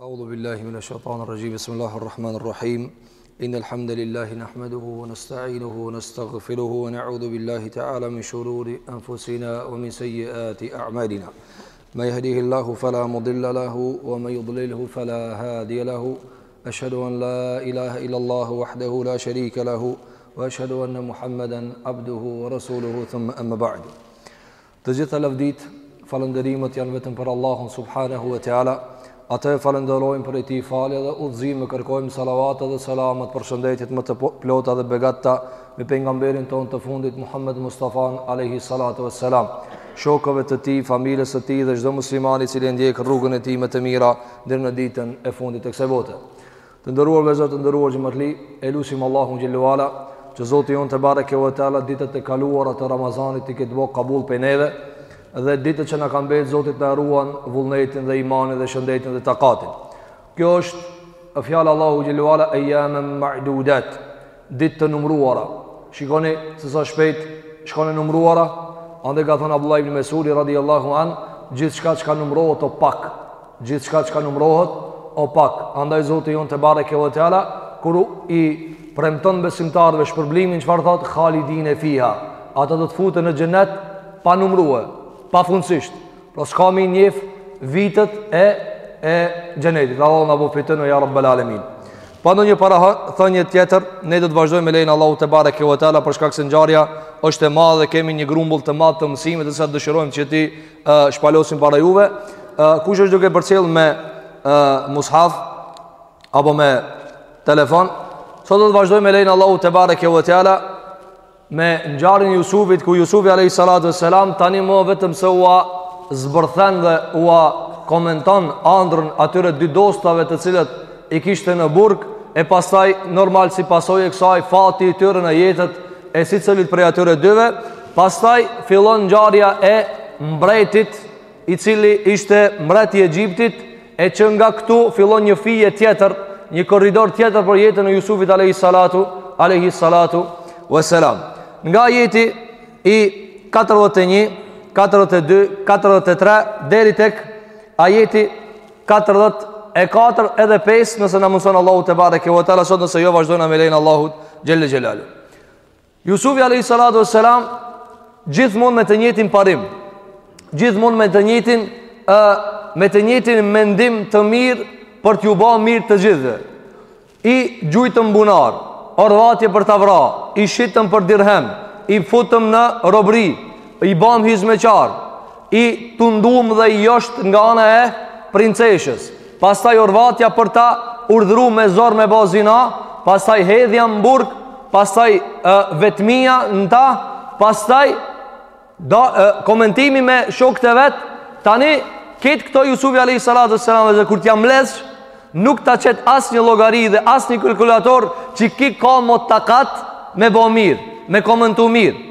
أعوذ بالله من الشيطان الرجيم بسم الله الرحمن الرحيم إن الحمد لله نحمده ونستعينه ونستغفره ونعوذ بالله تعالى من شرور أنفسنا ومن سيئات أعمالنا ما يهديه الله فلا مضل له ومن يضلله فلا هادي له Eshhedu an la ilahe ila Allahu wahdehu la sherike lehu wa eshhedu anna Muhammeden abduhu wa rasuluhu thumma amma ba'du. Të gjitha lavditë, falënderimet janë vetëm për Allahun subhanahu wa taala. Atë e falënderojmë prej tij falje dhe udhëzim kërkojmë salavat dhe selamet përshëndetjet më të po-, plota dhe begatat me pejgamberin tonë të fundit Muhammed Mustafan alayhi salatu wassalam. Shokëve të tij, familjes së tij dhe çdo muslimani i cili e ndjek rrugën e tij me të mira deri në ditën e fundit të kësaj bote. Të nderuar vëllezër, të nderuar xhamatli, e lusim Allahun xhelalu ala që Zoti jonë tebareke ve teala ditët e kaluara të Ramazanit t'i ketë bo kabul pej neve dhe ditët që na kanë mbet Zoti të na e ruan vullnetin dhe imanin dhe shëndetin dhe takatin. Kjo është fjala Allahu xhelalu ala ejamen ma'dudat. ditë të numëruara. Shikoni se sa shpejt shkon e numëruara. Andaj ka thënë Abdullah ibn Mesudi radhiyallahu anh, gjithçka çka numërohet o pak, gjithçka çka numërohet o pak. Andaj Zoti jonë tebareke ve teala kur i premton besimtarëve shpërblimin çfarë thotë Khalidine fiha. Ata do të futen në xhenet pa numëruar, pafundësisht. Po s'ka mi njeh vitet e e xhenetit. Allah na bo fit në to ja rabbel alemin. Pa ndonjë parathënie tjetër, ne do të vazhdojmë me lejen e Allahut tebareke ve teala, për shkak se ngjarja është e madhe dhe kemi një grumbull të madh të mësimeve sa të dëshirojmë që t'i uh, shpalosim para juve. Uh, kush është duke përcjellë me uh, mushaf, apo me telefon, sot do të vazhdojmë me lejen e Allahut tebareke ve teala, me ngjarjen e Jusufit ku Jusufi alayhi salatu wassalam tani më vetëm se ua zbërthen dhe ua komenton andrën atyre dy dostave të cilat i kishte në burg e pastaj normal si pasojë e kësaj fati i tyre në jetët e secilit prej atyre dyve pastaj fillon ngjarja e mbretit i cili ishte mbret i Egjiptit, e që nga këtu fillon një fije tjetër, një korridor tjetër për jetën e Jusufit alayhi salatu, alayhi salatu wassalam. Nga ajeti i 41, 42, 43 deri tek ajeti 44 edhe 5 nëse na mundëson Allahu tebareke ve teala sot nëse jo vazhdojna me lejen e Allahut xhelle xhelalu. Jusufi alayhi salatu wassalam gjithmonë me të njëjtin parim, gjithmonë me të njëjtin ë me të njëjtin mendim të mirë për t'ju ba mirë të gjithëve. I gjujtun n'bunar, orvatje për ta vra, i shitun për dirhem, i futun në robri, i bam hizmeqar. I tundum dhe i joshtë nga ana e princeshës. Pastaj orvatja për ta urdhru me zor me bo zina, pastaj hedhja në burg, pastaj e, vetmia në të, pastaj da, e, komentimi me shokët e vet, tani këtë këto Jusufi alejhi salatu ue selam dhe kur t'ia mbledhsh, nuk ta qet asnjë llogari dhe asnjë kalkulator që ki ka mujt takat me bo mirë, me komentu mirë.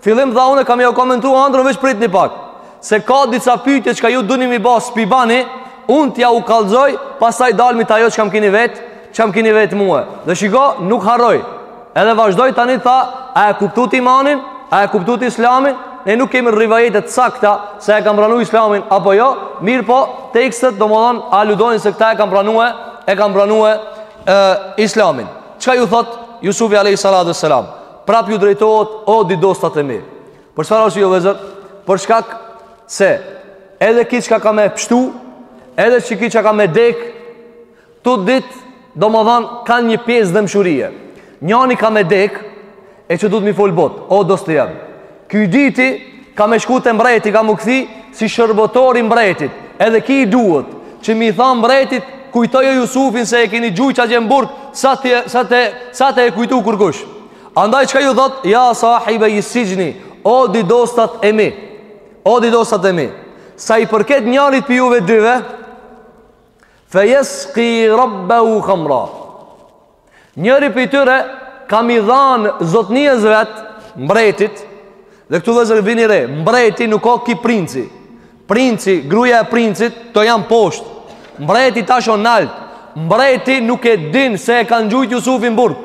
Fillim dha unë kam me jau komentu andrën veç pritni pak. Se ka disa pytje çka ju duni m'i bo s'pi bani, unë t'jau kallzoj, pastaj dalmi te ajo çka m'keni vet, çka m'keni vet mua. Dhe shiko, nuk harroi. Edhe vazhdoi tani tha, a e kuptut imanin? A e kuptut islamin? Ne nuk kemi rivajete të sakta se e kanë pranu islamin apo jo, mirëpo tekstet domethonë aludojnë se këta e kanë pranu, e kanë pranu islamin. Çka ju thotë Jusufi alejhi salatu Prap ju drejtohet o dy dostat e mi. Për çfarë arsye, o vllezër? Për shkak se edhe ki çka ka me pshtu, edhe qiki çka ka me dekë, të dytë, domethanë, kanë një pjesë dhembshurie. Njani ka me dekë, e që duhet m'i folë butë, o dosti jem. Ky i dyti ka me shku te mbreti, ka m'u kthy si shërbëtor i mbretit. Edhe ki i duhet, që m'i thanë mbretit, kujtoje Jusufin se e keni gjujt qatje n'burg, s'a tu, s'a tu, s'a tu e kujtu kërkush. Andaj çka ju thotë, ja sahibeji sixhni, o dy dostat e mi, o dy dostat e mi, sa i përket njanit prej juve dyve, fe jeski rabbehu hamra, Njëri prej tyre ka m'i dhanë zotnisë vet, mbretit, dhe këtu vllezër vini re, mbreti nuk o ki princi, princi, gruja e princit, kto janë poshtë, mbreti tash o naltë, mbreti nuk e din se e kanë gjujtë Jusufin n'burg,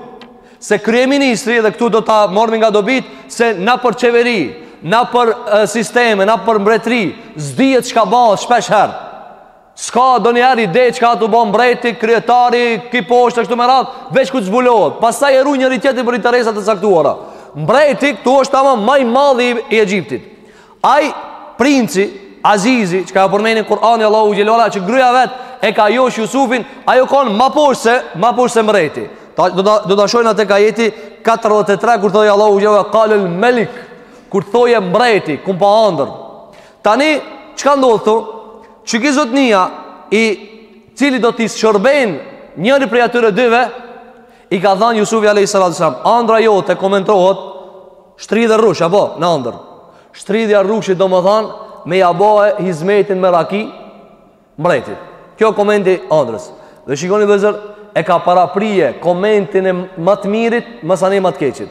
se kryeministri dhe këtu do ta marrmi nga dobitë, se nëpër qeveri, nëpër e, sisteme, nëpër mbretëri, s'dihet çka bëhet shpesh herë. S'ka doniherë ide çka a tu bo mbreti, kryetari, ki poshtë, kështu me radhë, veç kur të zbulohet. Pastaj e rujnë njëri-tjetrin për interesa të caktuara. Mbreti këtu është tamam ma i madhi i Egjiptit. Ai princi, Azizi, çka e përmend n'Kuran Allahu xhelle ue ala, që gruja e vet e ka josh Jusufin, ai o konë ma poshtë se, ma poshtë se mbreti. Ta, do, da, do ta shohim atë ka ajeti 43, kur thotë Allahu xhelle ue ala, kalel melik, kur thojke mbreti, kum pa andër. Tani, çka ndodh tu? Qiki zotnia i cili do t'i shërbejë njëri prej këtyre dyve, i ka thanë Jusufi a.s. Andra jote komentohet, shtrydh rrush, apo, në andër. Shtrydhja e rrushit domethanë, me ja bo hizmetin me raki mbretit. Kjo komenti andrës. Dhe shikoni vllezër, e ka parapri komentin e ma të mirit, me sa i ma të keqit.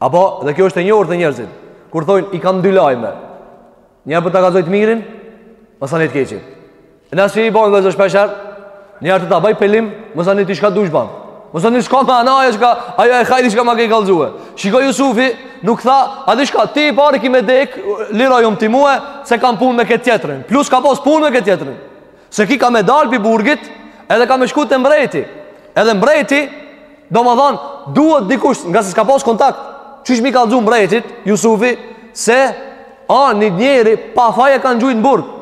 Apo, dhe kjo është e njohur te njerëzit. Kur thonë i kam dy lajme. Njëherë po ta kallzoj të mirin, mos ani të keqin. E na si i bajm vllezër shpeshherë? Njëherë të ta baj pelim, mos ani ti çka dush bën. Mos ani çka ban ajo, ajo e hajri çka ma ke kallxue. Shiko Jusufi, nuk tha, a di çka, ti i pari ki me dek, lirojëm ti mue se kam punë me këtë tjetrin. Plus ka pas punë me këtë tjetrin. Se ky ka me dalë prej burgit Edhe ka me shku te mbreti Edhe mbreti Domethanë Duhet dikush Ngase s'ka pas kontakt Qysh me i kallxu mbretit Jusufi Se një njeri Pa faj e kanë gjujt në burg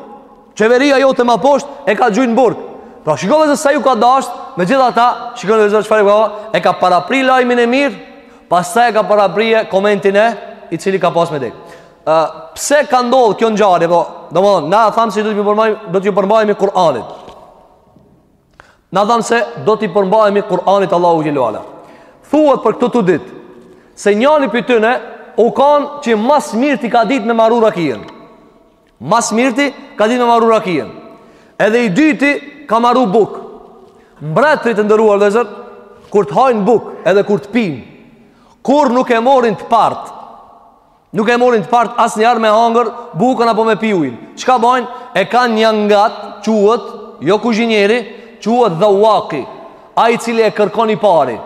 Qeveria jote ma posht E ka gjujt në burg Pra shiko vllezër sa ju ka dasht Megjithatë Shiko vllezër sa ju ka dasht E ka parapri lajmin e mirë Pastaj e ka parapri e komenton ai I cili ka pas me dek Ë, pse ka ndodh kjo ngjarje, po? Domthon, na thamë se do t'iu përmbahemi, do t'iu përmbahemi Kur'anit. Na thamë se do t'i përmbahemi Kur'anit Allahu xhel-le ve ala. Thuhet për këta të dytë se njani prej tyre u kanë që ma së mirti ka ditë me maru rakijën. Ma së mirti ka ditë me maru rakijën. Edhe i dyti ka maru bukë. Mbretërit të nderuar vllezër, kur të hajnë bukë edhe kur të pinë, kurrë nuk e morin të partë, Nuk e morin të partë asnjëherë me hangër bukën apo me pi ujin. Çka bojnë? E kanë një ngat, quhet, jo kuzhinjeri, quhet dhawaki. Ai i cili e kërkon i pari.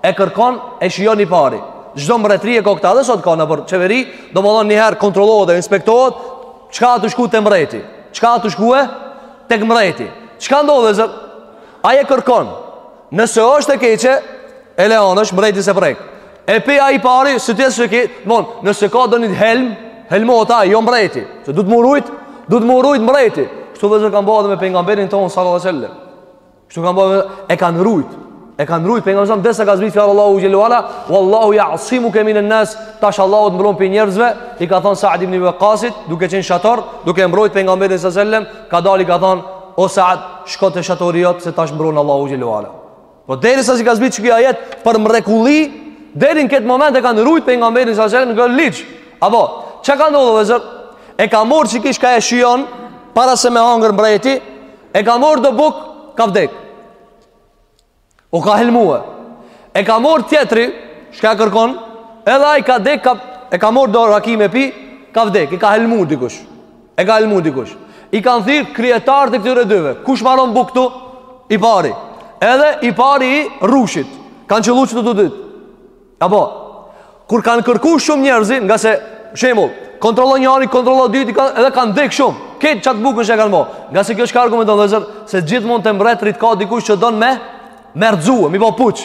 E kërkon e shijon i pari. Çdo mbretëri e ka këta dhe sot ka nëpër qeveri, domethonë njëherë kontrollohet dhe inspektohet, çka a tu shku te mbreti. Çka a tu shku e? Tek mbreti. Çka ndodh vllezër? Ai e kërkon. Nëse është e keqe, e len edhe mbreti s'e prek. E pi ai i pari, së tjetër se ke, von, nëse ka do një helm, helmohet ai, jo mbreti, se duhet me u rujt, duhet me u rujt mbreti. Kështu vllezër kanë bërë me pejgamberin tonë sallallahu alajhi wasallam. Kështu kanë bërë e kanë rujt. E kanë rujt pejgamberin derisa ka zbrit fjala e Allahut xhel-le ve ala, wallahu ya'simuka minan nas, tash Allahu të mbron prej njerëzve, i ka thon Sa'd ibn Waqasit, duke qenë n'shator, duke mbrojt pejgamberin sallallahu alajhi wasallam, ka dal i ka thon o Saad shko te shatori jot se tash m'mbron Allahu xhel-le ve ala. Po derisa s'i ka zbrit qiky ajet për mrekulli, deri në këtë moment e kanë rujt pejgamberin sa janë në liç. Apo çka ka ndodh vllezër? E ka marr qiky çi çka e shijon para se me hangër mbreti, e ka marr do bukë ka vdek. U ka helmue E ka mor tjetri Çka kërkon Edhe ai ka dek ka, E ka mor do raki me pi Ka vdek I ka helmu dikush E ka helmu dikush I kanë thirrë kryetarët e këtyre dyve Kush maron bukë këtu I pari Edhe i pari i rrushit Kanë qëllu qita të dyt Apo, kur kanë kërku shumë njerëzit, nga se, shembull, kontrollon njëri, kontrollon i dyti, ka, edhe kanë dekë shumë, këtë qat bukën që e kanë bo, nga se kjo çka argumenton vllezër, se gjithmonë te mbretërit ka dikush që don me, me rrëzue, m'i bo puç,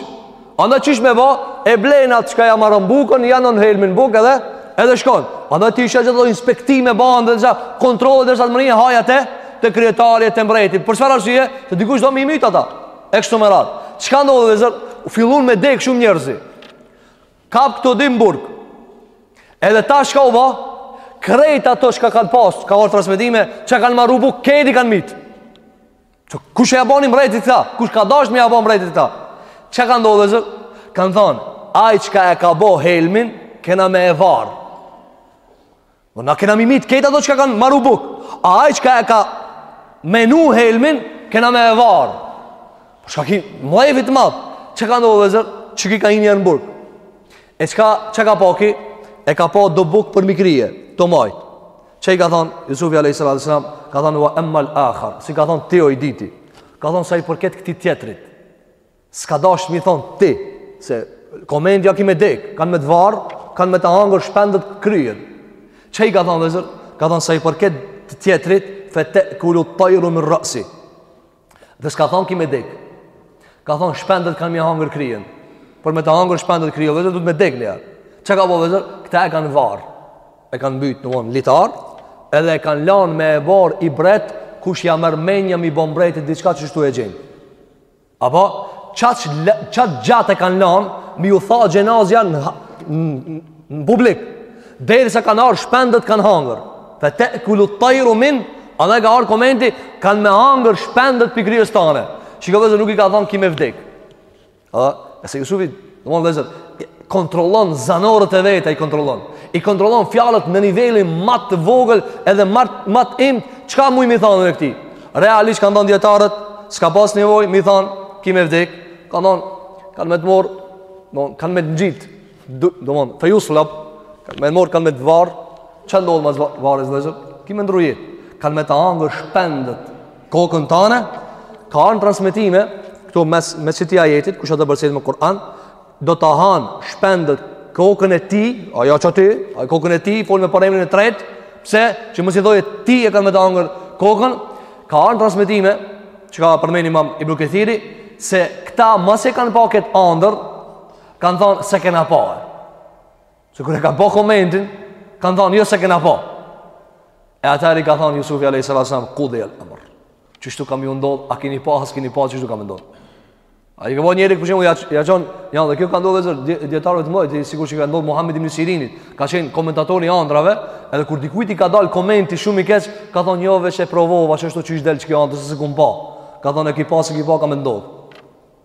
andaj qysh me bo, e blejnë atë çka ja maron bukën, ja vnon helmin bukë edhe, edhe shkon, andaj ti i sheh gjithë ato inspektime bahen vllezër, kontrolle derisa të mërrije haja te, te kryetari, te mbreti, për çfarë arsye, se dikush do me i myt ata, E kështu me radhë. Çka ndodhi vllezër? U fillun me dek shumë njerëz. Kap këto dy n'burg. Edhe tash çka u ba, krejt ato çka kanë pas, ka ardh transmetime, çka kanë maru bukë, krejt i kanë myt. Që kush ja boni mretit këta? Kush ka dasht me ja bo mretit këta? Çka ndodh vllezër? Kanë thonë, ai çka e ka bo helmin, kena me e varë. Në na kena m'i myt krejt ato çka kanë maru bukë A ai çka e ka menu helmin Kena me e varë Po çka ky mllefi i madh Çka ndodh vllezër Qiky ka hi njerë në burg E çka, çka pa ky E ka pa do bukë përmi krye Tu majtë Çka i ka thonë Jusufi a.s. Ka thonë Ua emmal akhar Si ka thonë ti o i dyti Ka thonë sa i përket këtij tjetrit S'ka dash m'i thon ti se komenti ja ki me dek, kanë me të varë, kanë me të hangër shpendët kryen. Çka i ka thon vllezër? Ka thon sa i përket këtij tjetrit, fe te kulu tajru min rasi. Dhe s'ka thon ki me dek. Ka thon shpendët kanë me hangër kryen. Por me të hangër shpendët kryen, vllezër duhet me dek ne. Çka ka bo vllezër? Këta e kanë varë. E kanë mbyt në von litar, edhe e kanë lanë me e varë ibret kush ja merr menja m'i bo mbretit diçka qështu e gjen. Apo, qaq gjatë e kanë lanë, me ju tha xhenazja në, në, në publik. Derisa kanë ardh shpendët kanë hangër. Fe te kulu tajru min, a dhe ka ardh komenti, kanë me hangër shpendët prej kryes tane. Çka vllezër nuk i ka thonë ki me vdekë. A, e se Jusufi Domethon vllezër, kontrollon zanorët e veta i kontrollon. I kontrollon fjalët në nivelin më të vogël edhe më më të imët, çka me i thonë këtij. Realisht kanë thënë dijetarët, s'ka pas nevojë m'i thon, ki me vdek, kanë thon, kanë me të marrë, do kanë me t'ngjit. Domethon, fe jusleb, kanë me t'marrë kanë me të varë, ça ndodh mas varjes vllezër, ki me ndrru jetë. Kanë me të hangër shpendët, Kokën tane, ka ardh transmetime, këtu mes, mes qëtij ajetit, ku që të bërësit më Kur'an, do ta hanë shpendët kokën e tij, a ja qaty, a kokën e tij, fol me përemrin e tretë, pse, që mos i thojë ti e kanë me të hangër kokën, ka ardh transmetime, që ka përmend imam Ibnu Kethiri, se këta masi e kanë pa këtë andërr, kanë thonë s'e kena pa e. Se kur e kanë pa komentin, kanë thonë, jo s'e kena pa. E atëherë i ka thonë Jusufi a.s. Kudijel emr. Qështu ka me ju ndodhë, a kini pa, a s'kini pa, qështu ka me ndodhë. A i ka bërë njëri, për shembull, ja, ja qonë, ja, dhe kjo ka ndodhë vëllezër, dijetarëve të mëdhej, sikur që ka ndodhë Muhammed ibn Sirinit, ka qenë komentator i andrrave, edhe kur dikujt i ka dalë komenti shumë i keq, ka thonë, jo, veç e provova, qështu qysh del qikjo andërr, se s'e kom pa. Ka thonë, e ki pa, s'e ki pa, ka me ndodhë.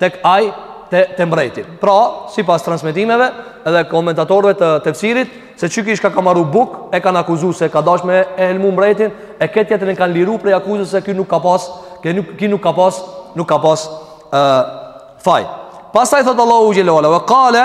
tek ai te te mbreti. Pra, sipas transmetimeve dhe komentatorëve të tefsirit, se qiky çka ka maru bukë, e kanë akuzu se ka dashtë me e helmu mbretin, e këtë tjetrin e kanë liru prej akuzës se ky nuk ka pas, ky nuk ky nuk ka pas, nuk ka pas ë faj. Pastaj thotë Allahu xhele ve ala, "Wa qala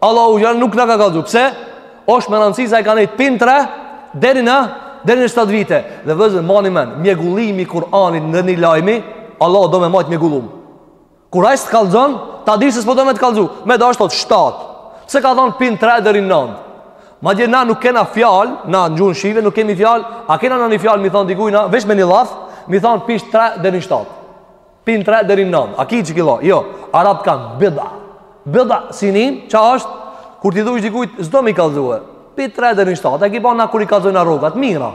Allahu xhele ve ala nuk na ka kallzu. Pse? S'osht me rëndësi sa i ka nejtë pi 3 deri në deri në 7 vite. Dhe vëllezër mani men, mjegullimi i Kur'anit i një lajmi, Allahu do me majt mjegullum. Kur ai s't'kallzon, ta di se s'po do me të kallzu. Me dasht thotë 7. Pse ka thonë pi 3 deri në 9. Madje na nuk kena fjalë, na në gjuhën shqipe, nuk kemi fjalë, a kena na një fjalë, me i thonë dikujna, veç me një llaf, me i thonë pi 3 deri në 7. Pi tre deri në nëntë. A ki qiki llaf? Jo. Arabt kanë bida. Bida sinin, ça është? Kur ti thush dikujt, s'do me i kallzue. Pi tre deri në shtatë. A ki pa na kur i kallzojna rrogat. Mira.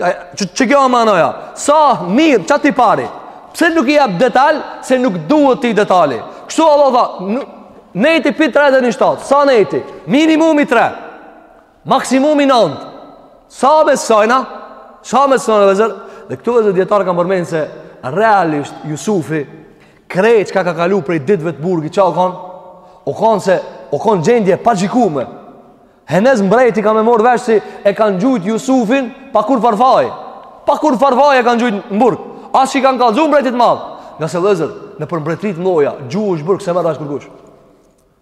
Që, që kjo amanoja? Sa, mirë, qaty pari? Pse nuk i jap detal se nuk duhet ty detali. Kështu Allah tha, nejti pi 3 deri në 7. Sa nejti? Minimumi 3. Maksimumi nëntë. Sa, mes asajna, sa, mes asajna vëllezër, dhe këtu edhe dijetarët kanë përmenë se realisht Jusufi krejt çka ka kalu prej ditëve të burgit, ça u kanë? U kanë se, u kanë gjendje e pagjykume. Henez mbrejti ka me marrë vesh si e kanë gjujt Jusufin pa kurfarë faji. Pa kurfarë faji e kanë gjujt në burg. As që i kanë kallzu mbrejtit të madh. Ngase vëllezër, nëpër mbretëritë e mdhaja, gjuhesh n'burg, s'e merr vesh kërkush.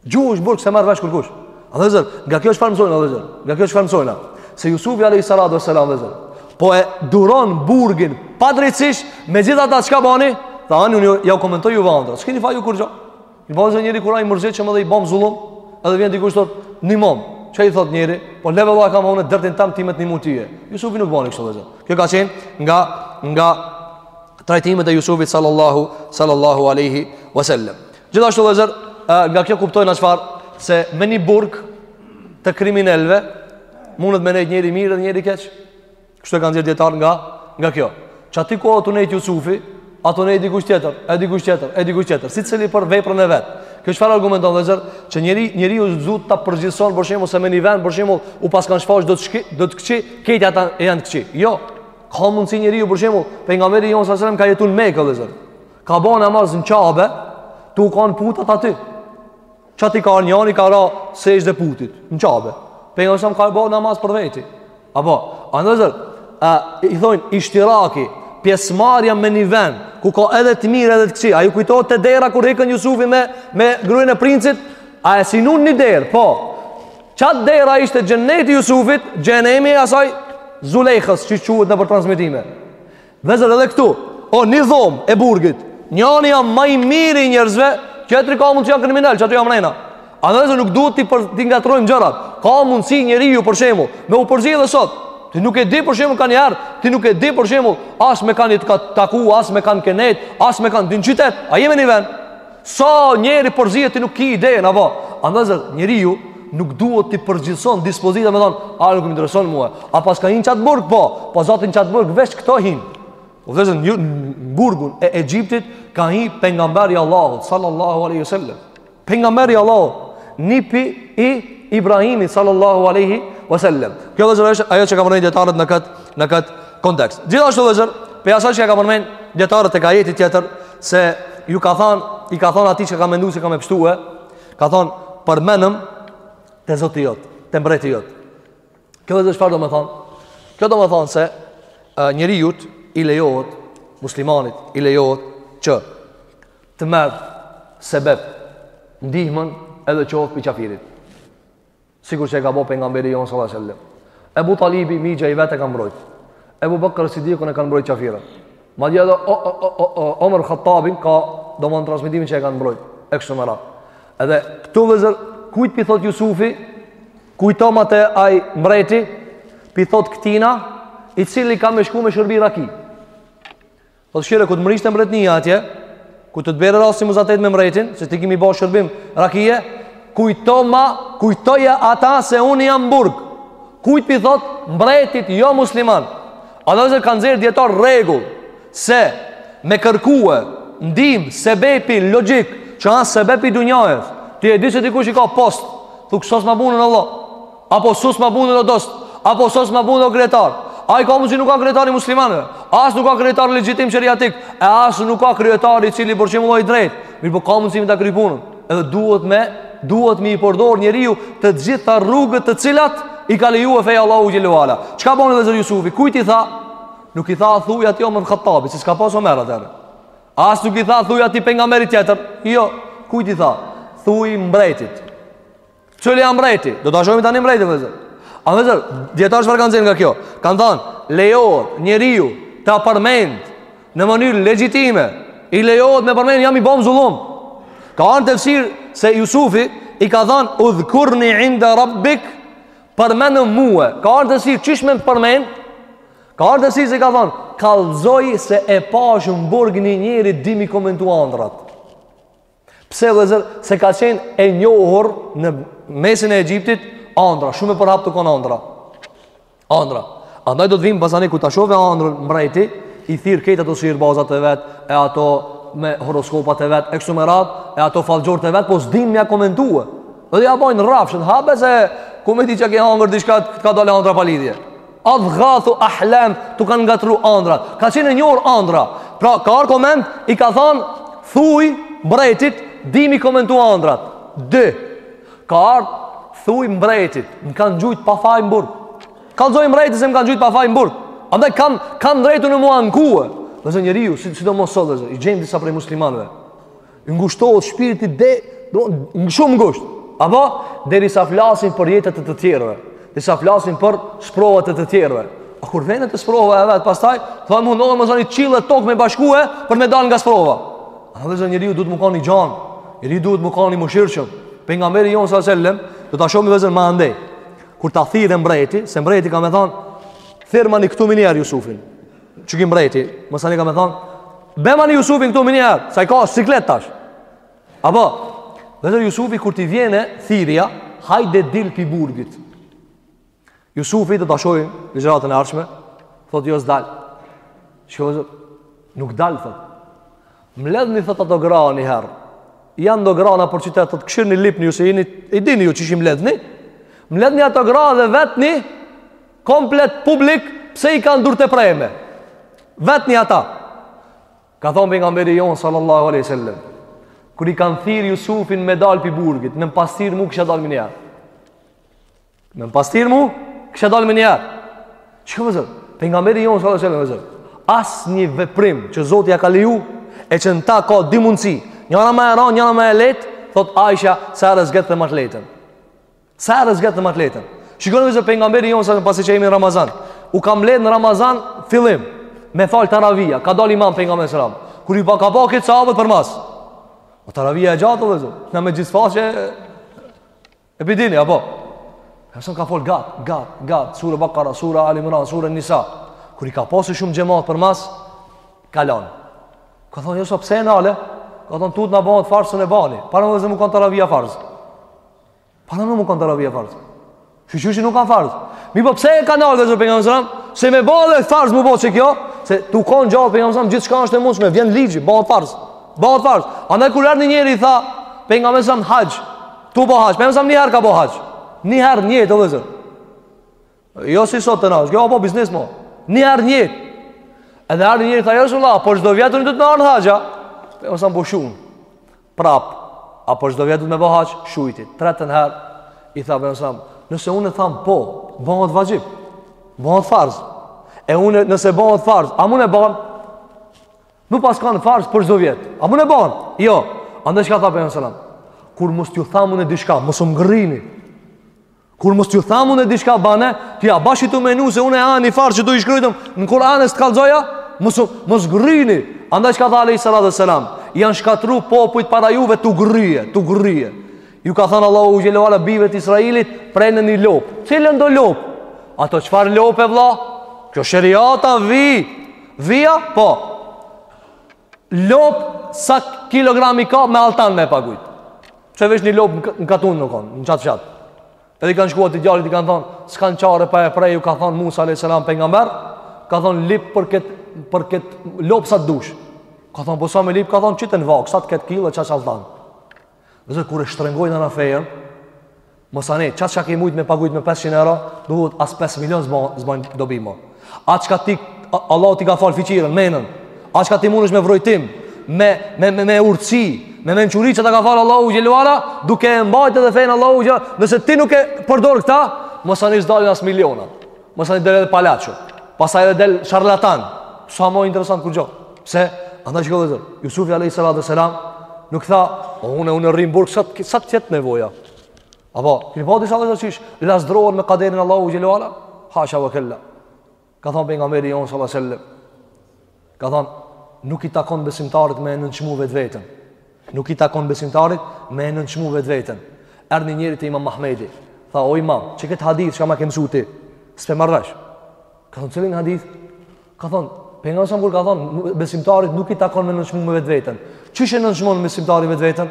Gjuhesh n'burg s'e merr vesh kurkush. Vëllezër, nga kjo çfarë mësojna vëllezër? Nga kjo çfarë mësojna? Se Yusufi alayhi salatu wassalam vëllezër po e duron burgin padrejtësisht, megjithatë çka bani? Tha ani unë jau komentoj juve andrrat. S'keni faj ju kurgjë. I vazhdon njeri kur o i mërzitshëm edhe i bon zullum, edhe vjen dikush thotë, "Nimom." Çka i thotë njeri? Po le be vlla kam unë dertin tem, ti me t'nimu tye. Yusufi nuk bani kështu vëllezër. Kjo ka qenë nga nga trajtimet e Yusufit sallallahu sallallahu alaihi wasallam. Gjithashtu vëllazër, nga kjo kuptojna çfarë, se me një burg të kriminelëve mundet me nejt njeri i mirë edhe njeri i keq. Kështu e kanë nxjerrë dijetarët nga nga kjo. Qaty ku a tu nejt Jusufi, a tu nejt dikush tjetër, e dikush tjetër, e dikush tjetër, sicili për veprën e vet. Kjo çfarë argumenton vëllazër, që njeri njeriu s'duhet ta përgjithëson për shembull se me një vend për shembull u paskan shfaq do të shki, do të këqij, krejt ata janë të këqij. Jo. Ka mundësi njeriu për shembull, pejgamberi jonë sallallahu alajhi wasallam ka jetuar në Mekë vëllazër. Ka bo namaz në qabe, tu kanë putat aty. Qaty ka ardh njani, ka ra sexhde putit, në qabe. Pengamberi ka bo namaz për veti. Apo, andaj vllezër, a, i thonë, ishtiraki, pjesëmarrja me një vend, ku ka edhe të mirë edhe të kësi, a ju kujtohet te dera kur hikën Jusufi me, me gruen e princit, a e synun një derë, po, qatë dera ishte xhenneti i Jusufit, xhehenemi i asaj Zulejhës, që quhet nëpër transmetime. Vllezër edhe këtu, o një dhomë e burgit, njani a ma i miri i njerëzve, tjetri ka mundësi janë kriminal, qaty janë mrena. Andaj vllezër nuk duhet t'i, për, t'i ngatërrojmë gjërat. Ka mundësi njeriu për shembull, me u përzi edhe sot. Ti nuk e di për shembull kaniherë, ti nuk e di për shembull, as me kanë je tu u taku, as me kanë kenet, as me kanë dy në qytet, a jemi një vend. Sa njeri përzihet ti nuk ki ide, apo. Andaj njeriu nuk duhet t'i përgjithëson dispozitat me thonë, a nuk më intereson mua. A pasi ka hi n'çat burg po, po zotin çat burg veç këto hin. O vllezër, në burgun e Egjiptit ka hi pengamberi i Allahut, sallallahu aleyhi sallam. Pengamberi i Allahut, nipi i Ibrahimi, sallallahu aleyhi sallam. Kjo vllezër është ajo që e kanë përmend dijetarët në këtë, në këtë kontekst. Gjithashtu vllezër, pe asaj që e kanë përmend dijetarët e ka ajeti tjetër, se Jusufi ka than i ka thon atij që ka menduar se ka me pështue ka thon përmendëm te zoti jot te mbreti jot kjo vllezër çfarë domethan kjo domethan se njeriut i lejohet muslimanit i lejohet që të merr sebeb ndihmën edhe qoftë prej qafirit Sikur që e ka bo Pengamberi jonë sallallahu alaihi wasallam. Ebu Talibi, mixha i vetë e ka mbrojt. Ebu Bakr Sidikun e kanë mbrojt qafirat. Madje edhe Omer Khattabin ka domethonë transmetime që e kanë mbrojt. E kështu me radhë. Edhe këtu vllezër, kujt pi thot Jusufi, kujtoma te ai mbreti, pi thot këtina, i cili ka me shku me shërbi raki. Po të shire, kur të mërrish te mbreti atje, kur të të bjerë rasti m'u zatet me mbretin, se ti ki me i bo shërbim rakije, kujtoma, kujtoja ata se unë jam n'burg, kujt pi thot mbretit jo musliman, andaj vllezër kanë nxjerr dijetarët rregull, se me kërkue, ndihmë, sebepi, logjik, që a sebepi i dunjasë, ti e di se dikush i ka post, thu sosma punën o vlla, Apo sosma punën o dost, apo sosma punën o kryetar. Ai ka mundsi nuk a kryetar i muslimanëve. As nuk a kryetar legjitim sheriatik, e as nuk a kryetar i cili për shembull i drejt. Mirë, po ka mundsi me ta kry punën. Edhe duhet me duhet me i përdor njeriu të gjitha rrugët të cilat i ka leju feja e Allahut xhele ve ala. Çka bon vllezër Jusufi? Kujt i tha? Nuk i tha thuaj atij Omer Khattabi, se s'ka pas Omer atëherë. As nuk i tha thuaj atij pejgamberit tjetër. Jo, kujt i tha? Thuaj mbretit. Cili a mbreti, do ta shohim tani mbreti, vllezër. A vllezër, dijetarët çfarë kanë nxjerrë nga kjo? Kanë thanë, lejohet njeriu ta përmend në mënyrë legjitime, i lejohet me përmend jam i bom zullum. Ka në tefsir se Jusufi i ka thanë, udhkurni inde rabbik, përmendëm mue. Ka në tefsir, qysh me përmend? Ka në tefsir se i ka thanë, kallzoj se e pashë në burg një njeri di me komentu andrat. Pse vëllazër, se ka qenë e njohur në mesin e Egjiptit andra, shumë e përhapt u kon andra. Andra. Andaj do të vijmë pastaj kur ta shohë andrën mbreti, i thirr krejt ato sihirbazat e vet, e ato me horoskopat e vet, e kështu me radhë, e ato fallxhorët e vet, po s'din me ja komentue. Dhe ja bojnë rrafshën, hajt be se ku me di çka ke hangër diçka, të ka dalë andra pa lidhje. Adghathu ahlam, t'u kanë ngatrru andrat. Ka qenë e njohur andra. Pra ka ardh koment, i ka thon thuj mbretit, di me komentu andrat. Dy. Ka ardh thuj mbretit, më kanë gjujt pa faj në burg. Kallzoj mbretit se më kanë gjujt pa faj në burg. Andaj kam kam drejt unë m'u ankue. Vllezër njeriu, si, sidomos sot, i gjen disa prej muslimanëve. I ngushtohet shpirti dhe në shumë ngusht. Apo deri sa flasin për jetët e të tjerëve, deri sa flasin për sprovat e të tjerëve. A kur vjen të sprova e vet, pastaj thonë mundohet masanej qiell e tokë me bashkue për me dal nga sprova. Andaj vllezër njeriu duhet m'u kon i gjan. Njeriu duhet m'u kon i mëshirshëm. Pejgamberi jon sa selam, do ta shohim vllezër ma andej. Kur ta thirre mbreti, se mbreti ka me thon, "Thirrmani këtu menjëherë Jusufin." Çunki mbreti, masanej ka me thon. Bemani Jusufin këtu menjëherë, sa i ka siklet tash. Apo, vetë Jusufi kur t'i vjen thirrja, hajde dil pi burgit. Jusufi do ta shohim në ligjëratën e ardhshme, thotë jo s'dal. Shkoj nuk dal thot. Mledhni thot ato gra një herë. Janë do gra nëpër qytet, thotë kshyrni, lypni ju se jeni i dini ju qysh i mledhni. Mledhni ato gra dhe vetni Komplet publik pse i kanë durt e preme. Vetni ata. Ka thonë Pejgamberi jonë sallallahu aleyhi sallam. Kur e kanë thirrë Jusufin me dalë pi burgit, me m'pas thirrë mu kisha dalë menjëherë. Me m'pas thirrë mu kisha dalë menjëherë. Çka vllezër? Pejgamberi jonë sallallahu aleyhi sallam. Asnjë veprim që Zoti e ka leju, e që në ta ka dy mundësi. Njëra ma e randë, njëra ma e lehtë, thot Aisha, se e përzgjedhte ma të lehtën. Se e përzgjedhte ma të lehtën Shikoni vllezër Pejgamberi jonë selam pasi që jemi në Ramazan U kanë mledhë në Ramazan fillim Me falë taravija Ka dal imam Pejgamberi selam Kur i pa ka pa këta sahabët përmas O taravija e gjatë vllezër Në me gjithë faqe E pe dini, apo Nësën ka falë gjat, gjat, gjat Sure Bakara, Sure Ali Imran, Sure Nisa Kur i ka pa shumë xhemat përmas Kalon Ka thonë, jëso jo, pse e nale Ka thonë, tutna bëhet farz s'mun e bani Pra vllezër me kanë taravija farz Para nuk më kanë të rabia farz. Shqyqyr që nuk kanë farz. Mi po pse e kanë alë dhe zërë për nga mësëram? Se me ba dhe farz më po që kjo? Se tu kanë gjallë për nga mësëram, gjithë shka është e mundshme, vjen ligji, ba farz. Ba farz. A ne kur erë njeri i tha, për nga mësëram haqë, tu ba haqë, për nga mësëram njëherë ka ba haqë. Njëherë njëtë, dhe zërë. Jo si sot te na, që u bo biznes mo. Një herë një. Edhe erdh njëri tha ja Resulallah, po çdo vjet do të na ardh haxha. Pejgamberi alejhi selam po shun. Prap. Apo çdo vjet me bë haxh, shujti. Tretën herë i tha Pejgamberi alejhi selam, nëse unë tham po, bëhet vaxhib. Bëhet farz. E unë nëse bëhet farz, a mund e bën? Me pas kanë farz për çdo vjet. A mund e bën? Jo. Andaj çka tha Pejgamberi alejhi selam? Kur mos t'ju tham une diçka, mos grryni. Kur mos t'ju thamë une diçka bane, ti a bash je tu menu se unë e la ni farz që t'u i shkrujtëm, në Kur'an e s't'kallzoja, mos, mos grryni. Andaj çka tha alejhi salatu ve selam, janë shkatru popujt para juve t'u grryje, t'u grryje. Ju ka thënë Allahu xhele ve ala bijve t'Israilit, preni një lopë. Cilën do lopë? Ato çfarë lope vlla? Kjo shëriata vi, via, po. Lop sa kilogram i ka me altan me pagujt. Qe veç një lop në katun u kanë, në qat qat. Edhe i kanë shkuar te djali i kanë thonë, s'kan çare pa e pre, ju ka thonë Musa alejhi selam pejgamber, ka thonë lip për kët për kët lop sa dush. Ka thonë po sa me lip, ka thonë qite n'vagë, sa të kët kile qaq altan. Vëllezër, kur e shtrëngojna na fejën, masanej, qat çka ke mujt me paguajt me 500 euro, duhet as 5 milion s'ma s'bajnë dobi më. A çka ti Allahu t'i ka fal fiqirën, menën. A çka ti mundesh me vrojtim, me me me, me urtësi, me mençuri që ta ka fal Allahu xhele ve ala, duke e mbajtur edhe fenë e Allahut xhe, nëse ti nuk e përdor këta, masanej s'dalin as miliona. Masanej del edhe palaço. Pastaj edhe del sharlatan. S'a më interesant kurgjë. Pse? Andaj shiko, vëllezër. Jusufi alejhi salatu selam nuk tha, "O unë unë rri n'burg sa sa të jetë nevoja." Apo, keni pa disa, vëllezër, qysh llazdrohen me kaderin e Allahut xhele ve ala. Hasha ve kella. Ka thënë pejgamberi jon sallallahu alejhi ve selem, Ka thonë, nuk i takon besimtarit me e nënçmu vetveten. Nuk i takon besimtarit me e nënçmu vetveten. Erdh një njëri te imam Ahmedi. Tha, o imam, qët hadith çka ma ke msu ti, s'pe marr vesh. Ka thonë, cilin hadith? Ka thonë, Pejgamberi alejhi selam kur ka thonë, besimtarit nuk i takon me nënçmu me vetveten. Qysh e nënçmon besimtari vetveten?